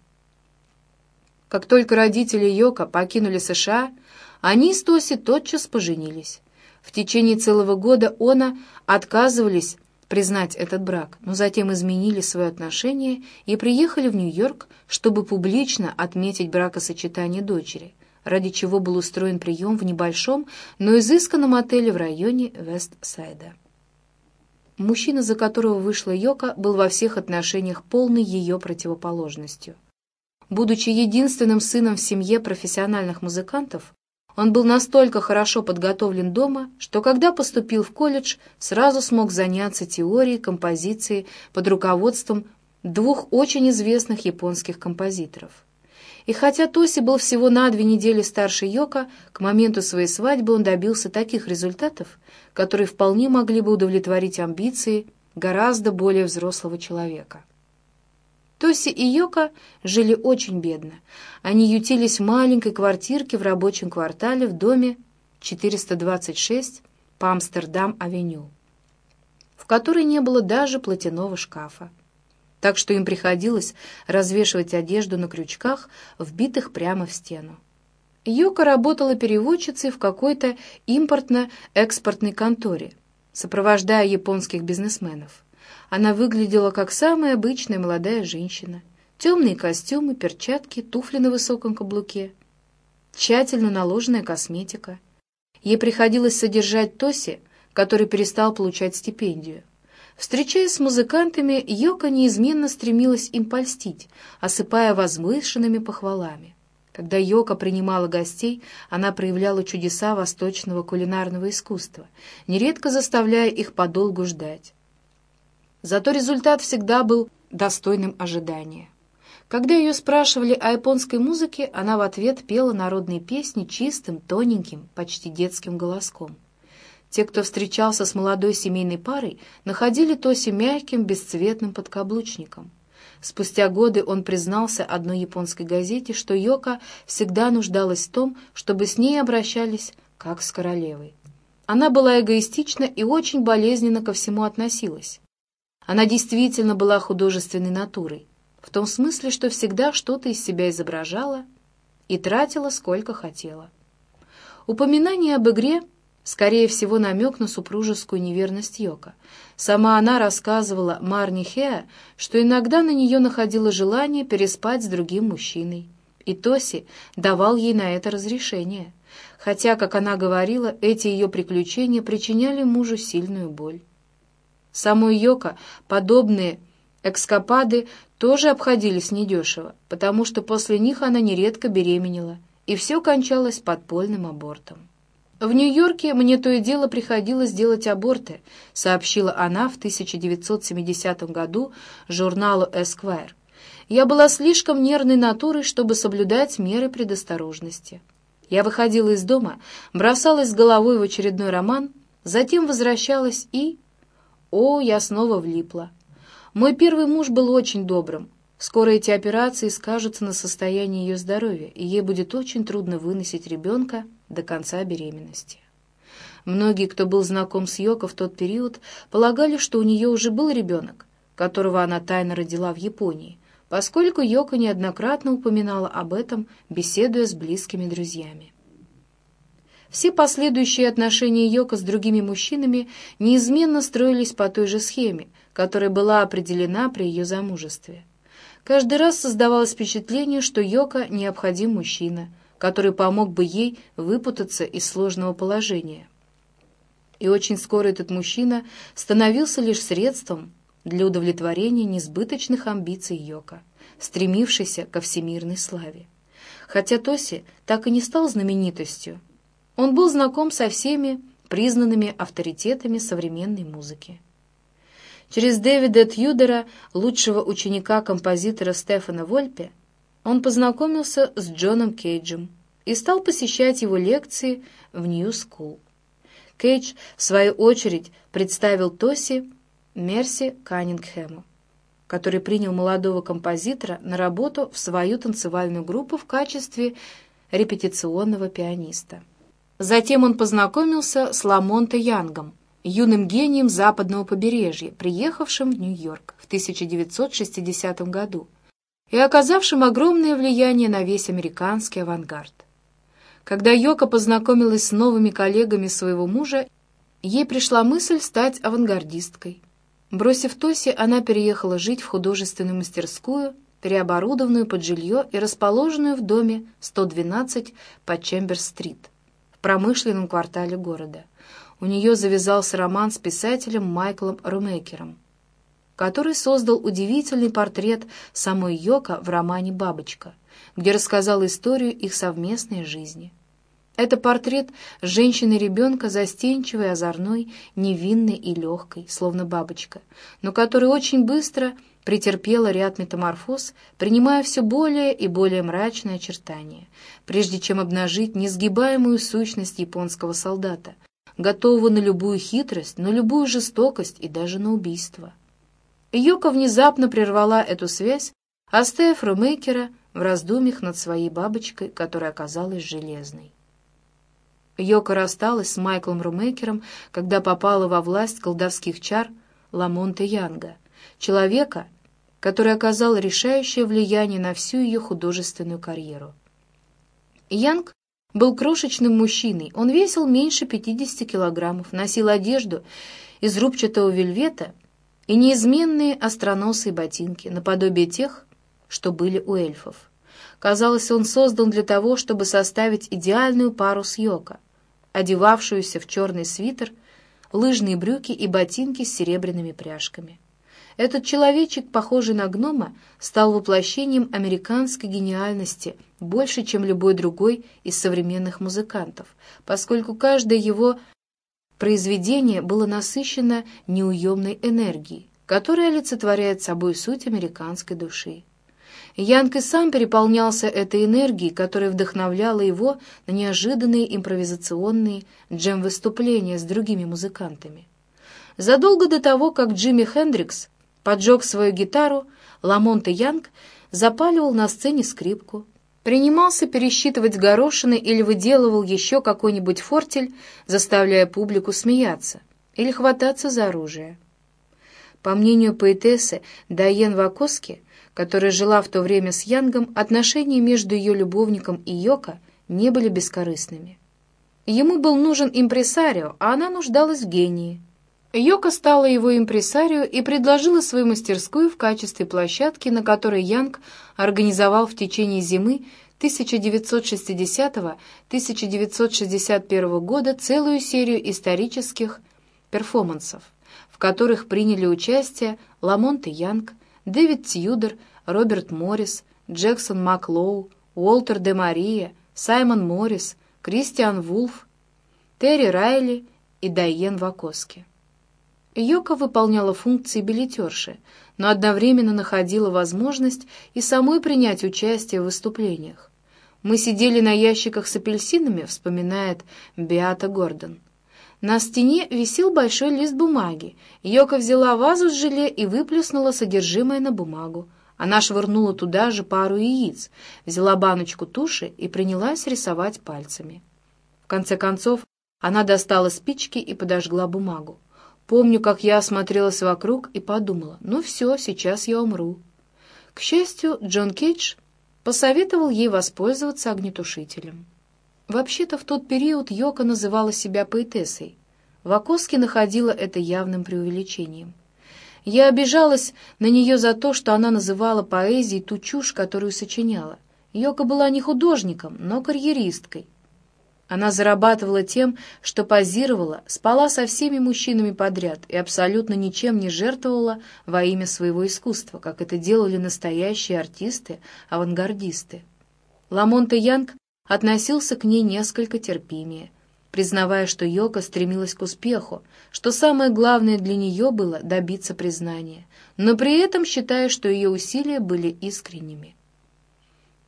[SPEAKER 1] Как только родители Йока покинули США, они с Тоси тотчас поженились. В течение целого года Она отказывались признать этот брак, но затем изменили свое отношение и приехали в Нью-Йорк, чтобы публично отметить бракосочетание дочери, ради чего был устроен прием в небольшом, но изысканном отеле в районе Вест-Сайда. Мужчина, за которого вышла Йока, был во всех отношениях полной ее противоположностью. Будучи единственным сыном в семье профессиональных музыкантов, он был настолько хорошо подготовлен дома, что когда поступил в колледж, сразу смог заняться теорией композиции под руководством двух очень известных японских композиторов. И хотя Тоси был всего на две недели старше Йока, к моменту своей свадьбы он добился таких результатов, которые вполне могли бы удовлетворить амбиции гораздо более взрослого человека. Тоси и Йока жили очень бедно. Они ютились в маленькой квартирке в рабочем квартале в доме 426 по Амстердам-авеню, в которой не было даже платяного шкафа. Так что им приходилось развешивать одежду на крючках, вбитых прямо в стену. Йока работала переводчицей в какой-то импортно-экспортной конторе, сопровождая японских бизнесменов. Она выглядела как самая обычная молодая женщина. Темные костюмы, перчатки, туфли на высоком каблуке, тщательно наложенная косметика. Ей приходилось содержать Тоси, который перестал получать стипендию. Встречаясь с музыкантами, Йока неизменно стремилась им польстить, осыпая возвышенными похвалами. Когда Йока принимала гостей, она проявляла чудеса восточного кулинарного искусства, нередко заставляя их подолгу ждать. Зато результат всегда был достойным ожидания. Когда ее спрашивали о японской музыке, она в ответ пела народные песни чистым, тоненьким, почти детским голоском. Те, кто встречался с молодой семейной парой, находили Тоси мягким, бесцветным подкаблучником. Спустя годы он признался одной японской газете, что Йока всегда нуждалась в том, чтобы с ней обращались как с королевой. Она была эгоистична и очень болезненно ко всему относилась. Она действительно была художественной натурой, в том смысле, что всегда что-то из себя изображала и тратила сколько хотела. Упоминание об игре, скорее всего, намек на супружескую неверность Йока. Сама она рассказывала Марни Хеа, что иногда на нее находило желание переспать с другим мужчиной. И Тоси давал ей на это разрешение, хотя, как она говорила, эти ее приключения причиняли мужу сильную боль. Самой Йоко подобные экскапады тоже обходились недешево, потому что после них она нередко беременела, и все кончалось подпольным абортом. «В Нью-Йорке мне то и дело приходилось делать аборты», сообщила она в 1970 году журналу Esquire. «Я была слишком нервной натурой, чтобы соблюдать меры предосторожности. Я выходила из дома, бросалась головой в очередной роман, затем возвращалась и о, я снова влипла. Мой первый муж был очень добрым. Скоро эти операции скажутся на состоянии ее здоровья, и ей будет очень трудно выносить ребенка до конца беременности. Многие, кто был знаком с Йоко в тот период, полагали, что у нее уже был ребенок, которого она тайно родила в Японии, поскольку Йоко неоднократно упоминала об этом, беседуя с близкими друзьями. Все последующие отношения Йоко с другими мужчинами неизменно строились по той же схеме, которая была определена при ее замужестве. Каждый раз создавалось впечатление, что Йоко необходим мужчина, который помог бы ей выпутаться из сложного положения. И очень скоро этот мужчина становился лишь средством для удовлетворения несбыточных амбиций Йока, стремившейся ко всемирной славе. Хотя Тоси так и не стал знаменитостью, он был знаком со всеми признанными авторитетами современной музыки. Через Дэвида Тьюдера, лучшего ученика композитора Стефана Вольпе, он познакомился с Джоном Кейджем и стал посещать его лекции в Нью-Скул. Кейдж, в свою очередь, представил Тоси Мерси Каннингхэму, который принял молодого композитора на работу в свою танцевальную группу в качестве репетиционного пианиста. Затем он познакомился с Ла Монте Янгом, юным гением западного побережья, приехавшим в Нью-Йорк в 1960 году и оказавшим огромное влияние на весь американский авангард. Когда Йока познакомилась с новыми коллегами своего мужа, ей пришла мысль стать авангардисткой. Бросив Тоси, она переехала жить в художественную мастерскую, переоборудованную под жилье и расположенную в доме 112 по Чембер-стрит в промышленном квартале города. У нее завязался роман с писателем Майклом Румекером, который создал удивительный портрет самой Йока в романе «Бабочка», где рассказал историю их совместной жизни. Это портрет женщины-ребенка, застенчивой, озорной, невинной и легкой, словно бабочка, но которая очень быстро претерпела ряд метаморфоз, принимая все более и более мрачные очертания, прежде чем обнажить несгибаемую сущность японского солдата, готового на любую хитрость, на любую жестокость и даже на убийство. Йока внезапно прервала эту связь, оставив Румейкера в раздумьях над своей бабочкой, которая оказалась железной. Йока рассталась с Майклом Румейкером, когда попала во власть колдовских чар Ламонта Янга, человека, который оказал решающее влияние на всю ее художественную карьеру. Янг был крошечным мужчиной, он весил меньше 50 килограммов, носил одежду из рубчатого вельвета и неизменные остроносые ботинки, наподобие тех, что были у эльфов. Казалось, он создан для того, чтобы составить идеальную пару с Йоко, одевавшуюся в черный свитер, лыжные брюки и ботинки с серебряными пряжками. Этот человечек, похожий на гнома, стал воплощением американской гениальности больше, чем любой другой из современных музыкантов, поскольку каждое его произведение было насыщено неуемной энергией, которая олицетворяет собой суть американской души. Янг и сам переполнялся этой энергией, которая вдохновляла его на неожиданные импровизационные джем-выступления с другими музыкантами. Задолго до того, как Джимми Хендрикс поджег свою гитару, Ламонте Янг запаливал на сцене скрипку, принимался пересчитывать горошины или выделывал еще какой-нибудь фортель, заставляя публику смеяться или хвататься за оружие. По мнению поэтессы Дайен Вакоски, которая жила в то время с Янгом, отношения между ее любовником и Йоко не были бескорыстными. Ему был нужен импресарио, а она нуждалась в гении. Йока стала его импресарио и предложила свою мастерскую в качестве площадки, на которой Янг организовал в течение зимы 1960-1961 года целую серию исторических перформансов, в которых приняли участие Ла Монте Янг, Дэвид Тьюдер, Роберт Моррис, Джексон Маклоу, Уолтер де Мария, Саймон Моррис, Кристиан Вулф, Терри Райли и Дайен Вакоски. Йоко выполняла функции билетерши, но одновременно находила возможность и самой принять участие в выступлениях. «Мы сидели на ящиках с апельсинами», — вспоминает Беата Гордон. На стене висел большой лист бумаги. Йока взяла вазу с желе и выплеснула содержимое на бумагу. Она швырнула туда же пару яиц, взяла баночку туши и принялась рисовать пальцами. В конце концов, она достала спички и подожгла бумагу. Помню, как я осмотрелась вокруг и подумала, ну все, сейчас я умру. К счастью, Джон Кейдж посоветовал ей воспользоваться огнетушителем. Вообще-то в тот период Йока называла себя поэтессой. Вакоски находила это явным преувеличением. Я обижалась на нее за то, что она называла поэзией ту чушь, которую сочиняла. Йока была не художником, но карьеристкой. Она зарабатывала тем, что позировала, спала со всеми мужчинами подряд и абсолютно ничем не жертвовала во имя своего искусства, как это делали настоящие артисты, авангардисты. Ламонте Янг относился к ней несколько терпимее, признавая, что Йока стремилась к успеху, что самое главное для нее было добиться признания, но при этом считая, что ее усилия были искренними.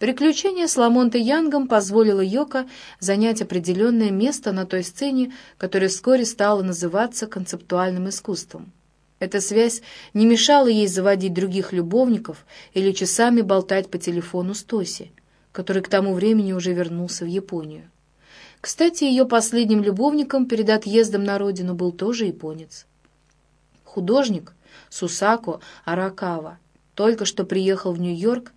[SPEAKER 1] Приключение с Ламонте Янгом позволило Йоко занять определенное место на той сцене, которая вскоре стала называться концептуальным искусством. Эта связь не мешала ей заводить других любовников или часами болтать по телефону с Тоси, который к тому времени уже вернулся в Японию. Кстати, ее последним любовником перед отъездом на родину был тоже японец. Художник Сусако Аракава только что приехал в Нью-Йорк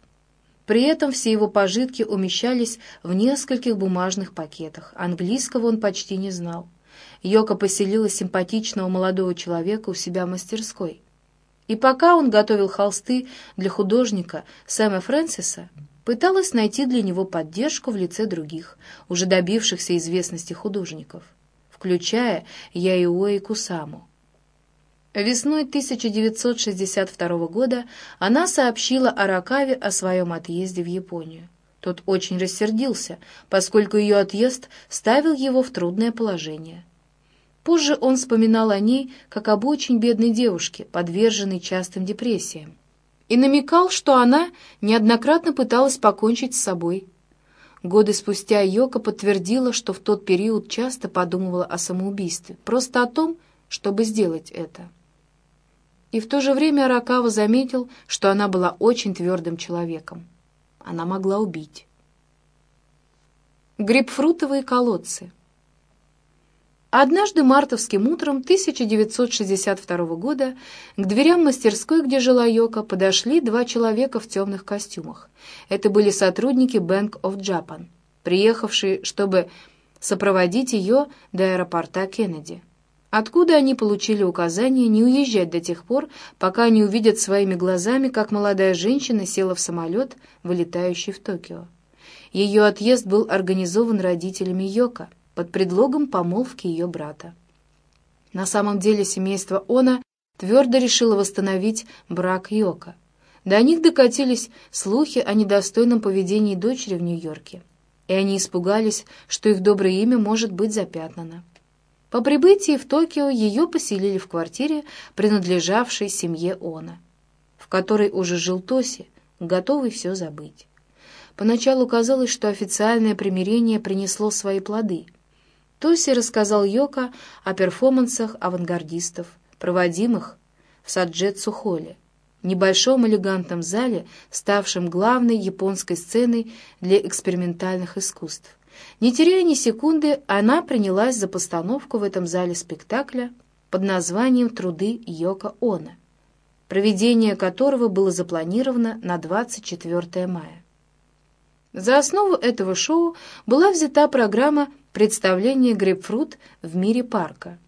[SPEAKER 1] при этом все его пожитки умещались в нескольких бумажных пакетах. Английского он почти не знал. Йока поселила симпатичного молодого человека у себя в мастерской. И пока он готовил холсты для художника Сэма Фрэнсиса, пыталась найти для него поддержку в лице других, уже добившихся известности художников, включая Яио и Кусаму. Весной 1962 года она сообщила Аракаве о своем отъезде в Японию. Тот очень рассердился, поскольку ее отъезд ставил его в трудное положение. Позже он вспоминал о ней как об очень бедной девушке, подверженной частым депрессиям, и намекал, что она неоднократно пыталась покончить с собой. Годы спустя Йока подтвердила, что в тот период часто подумывала о самоубийстве, просто о том, чтобы сделать это и в то же время Аракава заметил, что она была очень твердым человеком. Она могла убить. Грейпфрутовые колодцы Однажды мартовским утром 1962 года к дверям мастерской, где жила Йока, подошли два человека в темных костюмах. Это были сотрудники Bank of Japan, приехавшие, чтобы сопроводить ее до аэропорта Кеннеди откуда они получили указание не уезжать до тех пор, пока не увидят своими глазами, как молодая женщина села в самолет, вылетающий в Токио. Ее отъезд был организован родителями Йока под предлогом помолвки ее брата. На самом деле семейство Она твердо решило восстановить брак Йока. До них докатились слухи о недостойном поведении дочери в Нью-Йорке, и они испугались, что их доброе имя может быть запятнано. По прибытии в Токио ее поселили в квартире, принадлежавшей семье Она, в которой уже жил Тоси, готовый все забыть. Поначалу казалось, что официальное примирение принесло свои плоды. Тоси рассказал Йока о перформансах авангардистов, проводимых в Саджетсу-холле, небольшом элегантном зале, ставшем главной японской сценой для экспериментальных искусств. Не теряя ни секунды, она принялась за постановку в этом зале спектакля под названием «Труды Йока Она», проведение которого было запланировано на 24 мая. За основу этого шоу была взята программа представления «Грейпфрут в мире парка»,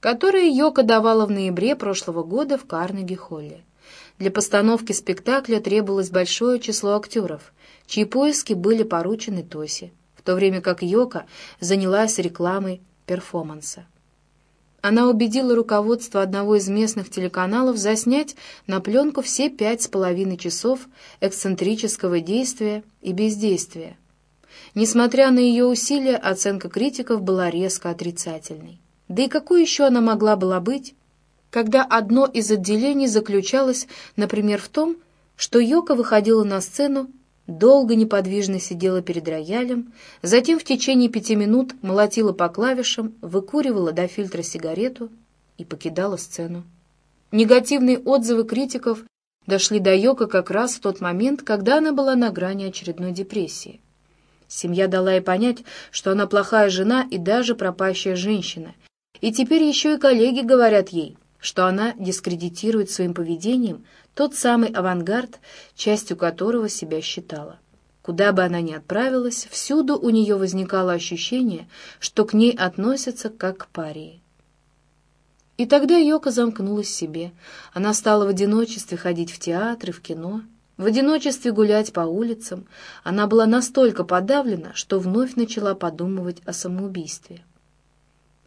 [SPEAKER 1] которую Йока давала в ноябре прошлого года в Карнеги-холле. Для постановки спектакля требовалось большое число актеров, чьи поиски были поручены Тоси то время как Йока занялась рекламой перформанса. Она убедила руководство одного из местных телеканалов заснять на пленку все пять с половиной часов эксцентрического действия и бездействия. Несмотря на ее усилия, оценка критиков была резко отрицательной. Да и какой еще она могла была быть, когда одно из отделений заключалось, например, в том, что Йока выходила на сцену долго неподвижно сидела перед роялем, затем в течение пяти минут молотила по клавишам, выкуривала до фильтра сигарету и покидала сцену. Негативные отзывы критиков дошли до Йока как раз в тот момент, когда она была на грани очередной депрессии. Семья дала ей понять, что она плохая жена и даже пропащая женщина, И теперь еще и коллеги говорят ей, что она дискредитирует своим поведением тот самый авангард, частью которого себя считала. Куда бы она ни отправилась, всюду у нее возникало ощущение, что к ней относятся как к парии. И тогда Йока замкнулась в себе. Она стала в одиночестве ходить в театры, в кино, в одиночестве гулять по улицам. Она была настолько подавлена, что вновь начала подумывать о самоубийстве.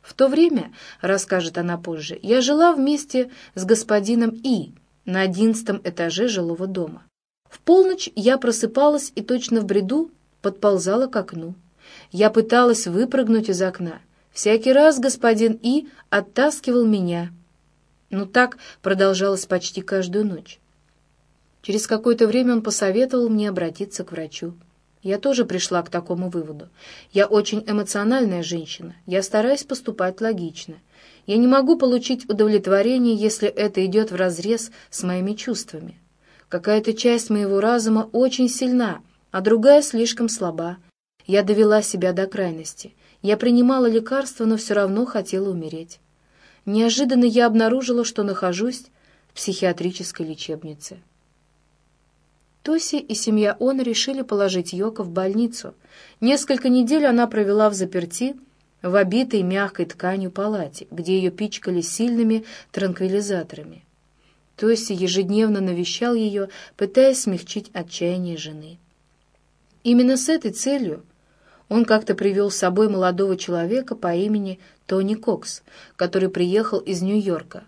[SPEAKER 1] В то время, расскажет она позже, я жила вместе с господином И на одиннадцатом этаже жилого дома. В полночь я просыпалась и точно в бреду подползала к окну. Я пыталась выпрыгнуть из окна. Всякий раз господин И оттаскивал меня. Но так продолжалось почти каждую ночь. Через какое-то время он посоветовал мне обратиться к врачу. Я тоже пришла к такому выводу. Я очень эмоциональная женщина. Я стараюсь поступать логично. Я не могу получить удовлетворение, если это идет вразрез с моими чувствами. Какая-то часть моего разума очень сильна, а другая слишком слаба. Я довела себя до крайности. Я принимала лекарства, но все равно хотела умереть. Неожиданно я обнаружила, что нахожусь в психиатрической лечебнице. Тоси и семья Он решили положить Йоко в больницу. Несколько недель она провела в заперти, в обитой мягкой тканью палате, где ее пичкали сильными транквилизаторами. Тоси ежедневно навещал ее, пытаясь смягчить отчаяние жены. Именно с этой целью он как-то привел с собой молодого человека по имени Тони Кокс, который приехал из Нью-Йорка,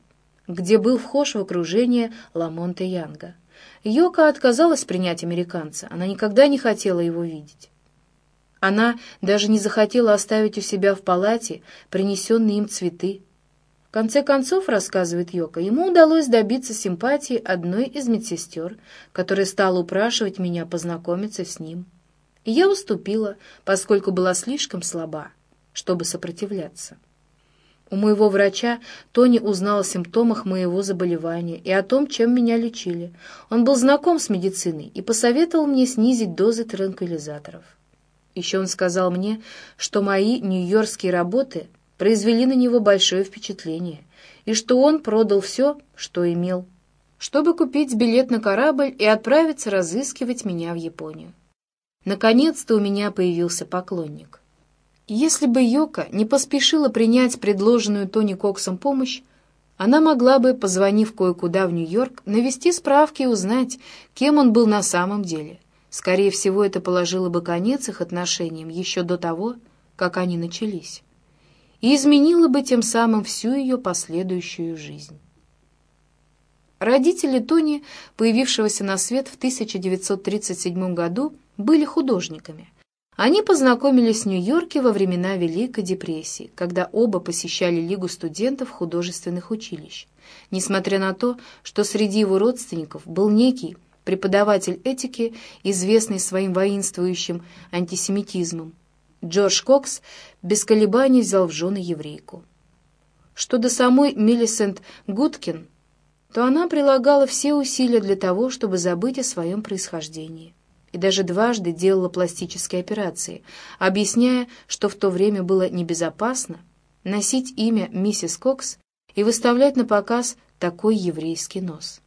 [SPEAKER 1] где был вхож в окружение Ламонта Янга. Йока отказалась принять американца, она никогда не хотела его видеть. Она даже не захотела оставить у себя в палате принесенные им цветы, в конце концов, рассказывает Йока, ему удалось добиться симпатии одной из медсестер, которая стала упрашивать меня познакомиться с ним. И я уступила, поскольку была слишком слаба, чтобы сопротивляться. У моего врача Тони узнал о симптомах моего заболевания и о том, чем меня лечили. Он был знаком с медициной и посоветовал мне снизить дозы транквилизаторов. Еще он сказал мне, что мои нью-йоркские работы — произвели на него большое впечатление, и что он продал все, что имел, чтобы купить билет на корабль и отправиться разыскивать меня в Японию. Наконец-то у меня появился поклонник. Если бы Йока не поспешила принять предложенную Тони Коксом помощь, она могла бы, позвонив кое-куда в Нью-Йорк, навести справки и узнать, кем он был на самом деле. Скорее всего, это положило бы конец их отношениям еще до того, как они начались и изменила бы тем самым всю ее последующую жизнь. Родители Тони, появившегося на свет в 1937 году, были художниками. Они познакомились в Нью-Йорке во времена Великой депрессии, когда оба посещали Лигу студентов художественных училищ. Несмотря на то, что среди его родственников был некий преподаватель этики, известный своим воинствующим антисемитизмом, Джордж Кокс без колебаний взял в жены еврейку. Что до самой Миллисент Гудкин, то она прилагала все усилия для того, чтобы забыть о своем происхождении. И даже дважды делала пластические операции, объясняя, что в то время было небезопасно носить имя миссис Кокс и выставлять на показ такой еврейский нос.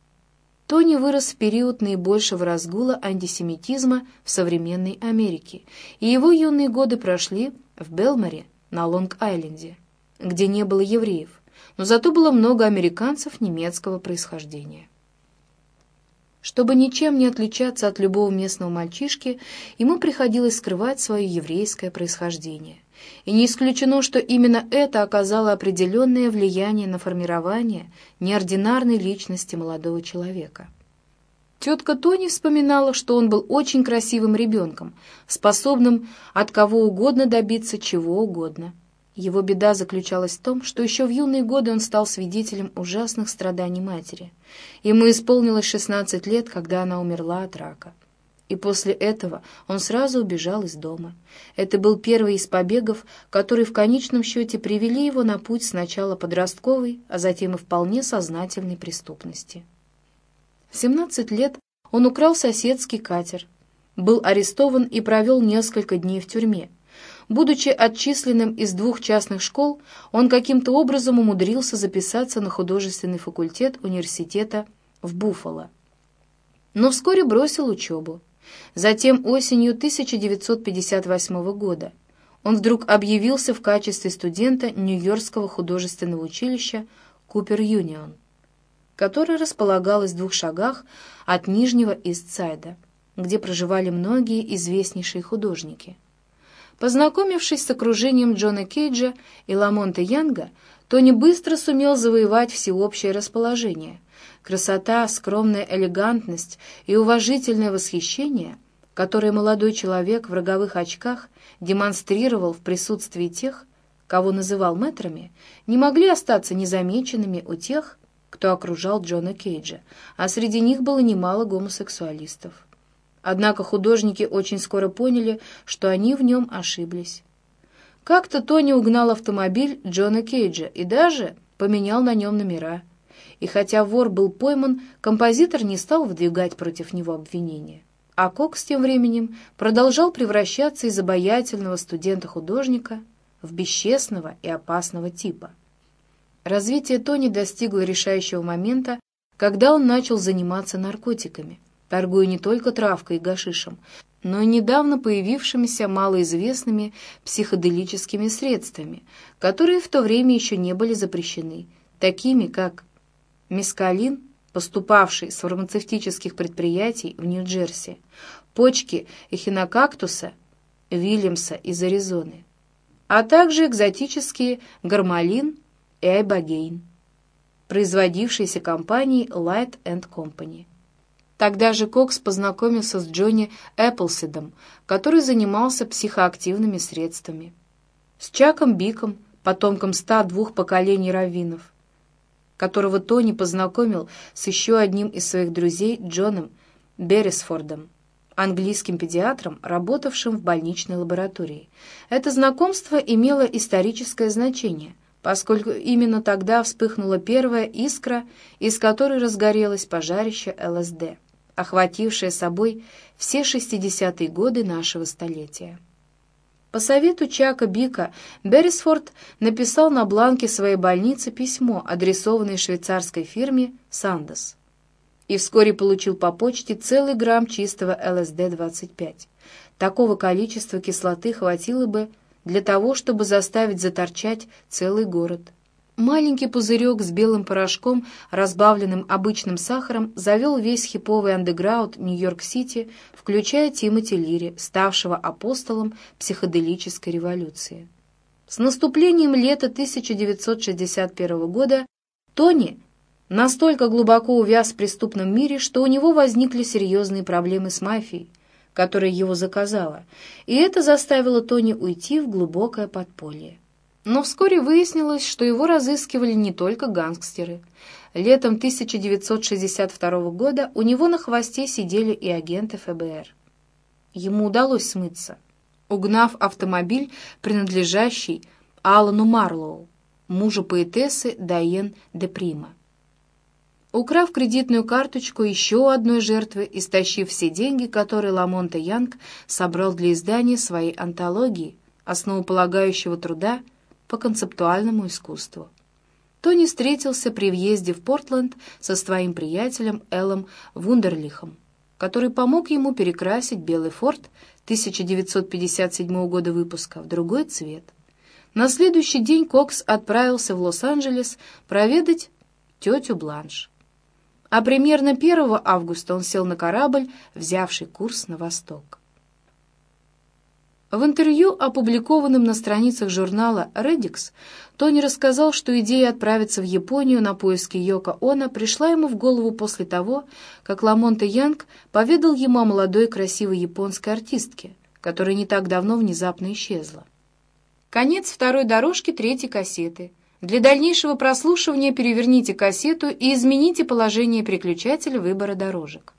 [SPEAKER 1] Тони вырос в период наибольшего разгула антисемитизма в современной Америке, и его юные годы прошли в Белморе на Лонг-Айленде, где не было евреев, но зато было много американцев немецкого происхождения. Чтобы ничем не отличаться от любого местного мальчишки, ему приходилось скрывать свое еврейское происхождение. И не исключено, что именно это оказало определенное влияние на формирование неординарной личности молодого человека. Тетка Тони вспоминала, что он был очень красивым ребенком, способным от кого угодно добиться чего угодно. Его беда заключалась в том, что еще в юные годы он стал свидетелем ужасных страданий матери. Ему исполнилось 16 лет, когда она умерла от рака. И после этого он сразу убежал из дома. Это был первый из побегов, которые в конечном счете привели его на путь сначала подростковой, а затем и вполне сознательной преступности. В 17 лет он украл соседский катер, был арестован и провел несколько дней в тюрьме. Будучи отчисленным из двух частных школ, он каким-то образом умудрился записаться на художественный факультет университета в Буффало. Но вскоре бросил учебу. Затем осенью 1958 года он вдруг объявился в качестве студента Нью-Йоркского художественного училища Купер Юнион, которое располагалось в двух шагах от Нижнего Истсайда, где проживали многие известнейшие художники. Познакомившись с окружением Джона Кейджа и Ламонта Янга, Тони быстро сумел завоевать всеобщее расположение. Красота, скромная элегантность и уважительное восхищение, которое молодой человек в роговых очках демонстрировал в присутствии тех, кого называл мэтрами, не могли остаться незамеченными у тех, кто окружал Джона Кейджа, а среди них было немало гомосексуалистов. Однако художники очень скоро поняли, что они в нем ошиблись. Как-то Тони угнал автомобиль Джона Кейджа и даже поменял на нем номера. И хотя вор был пойман, композитор не стал выдвигать против него обвинения. А Кокс тем временем продолжал превращаться из обаятельного студента-художника в бесчестного и опасного типа. Развитие Тони достигло решающего момента, когда он начал заниматься наркотиками торгуя не только травкой и гашишем, но и недавно появившимися малоизвестными психоделическими средствами, которые в то время еще не были запрещены, такими как мескалин, поступавший с фармацевтических предприятий в Нью-Джерси, почки эхинокактуса Вильямса из Аризоны, а также экзотические гармалин и айбогейн, производившиеся компанией Light Company. Тогда же Кокс познакомился с Джонни Эпплседом, который занимался психоактивными средствами. С Чаком Биком, потомком ста двух поколений раввинов, которого Тони познакомил с еще одним из своих друзей Джоном Беррисфордом, английским педиатром, работавшим в больничной лаборатории. Это знакомство имело историческое значение, поскольку именно тогда вспыхнула первая искра, из которой разгорелось пожарище ЛСД охватившая собой все 60-е годы нашего столетия. По совету Чака Бика Беррисфорд написал на бланке своей больницы письмо, адресованное швейцарской фирме «Сандос», и вскоре получил по почте целый грамм чистого ЛСД-25. Такого количества кислоты хватило бы для того, чтобы заставить заторчать целый город. Маленький пузырек с белым порошком, разбавленным обычным сахаром, завел весь хиповый андеграунд Нью-Йорк-Сити, включая Тимоти Лири, ставшего апостолом психоделической революции. С наступлением лета 1961 года Тони настолько глубоко увяз в преступном мире, что у него возникли серьезные проблемы с мафией, которая его заказала, и это заставило Тони уйти в глубокое подполье. Но вскоре выяснилось, что его разыскивали не только гангстеры. Летом 1962 года у него на хвосте сидели и агенты ФБР. Ему удалось смыться, угнав автомобиль, принадлежащий Алану Марлоу, мужу поэтессы Дайен де Прима. Украв кредитную карточку еще одной жертвы, истощив все деньги, которые Ламонте Янг собрал для издания своей антологии, основополагающего труда – по концептуальному искусству. Тони встретился при въезде в Портленд со своим приятелем Эллом Вундерлихом, который помог ему перекрасить белый форт 1957 года выпуска в другой цвет. На следующий день Кокс отправился в Лос-Анджелес проведать тетю Бланш. А примерно 1 августа он сел на корабль, взявший курс на восток. В интервью, опубликованном на страницах журнала «Редикс», Тони рассказал, что идея отправиться в Японию на поиски Йоко Оно пришла ему в голову после того, как Ламонте Янг поведал ему о молодой красивой японской артистке, которая не так давно внезапно исчезла. Конец второй дорожки третьей кассеты. Для дальнейшего прослушивания переверните кассету и измените положение переключателя выбора дорожек.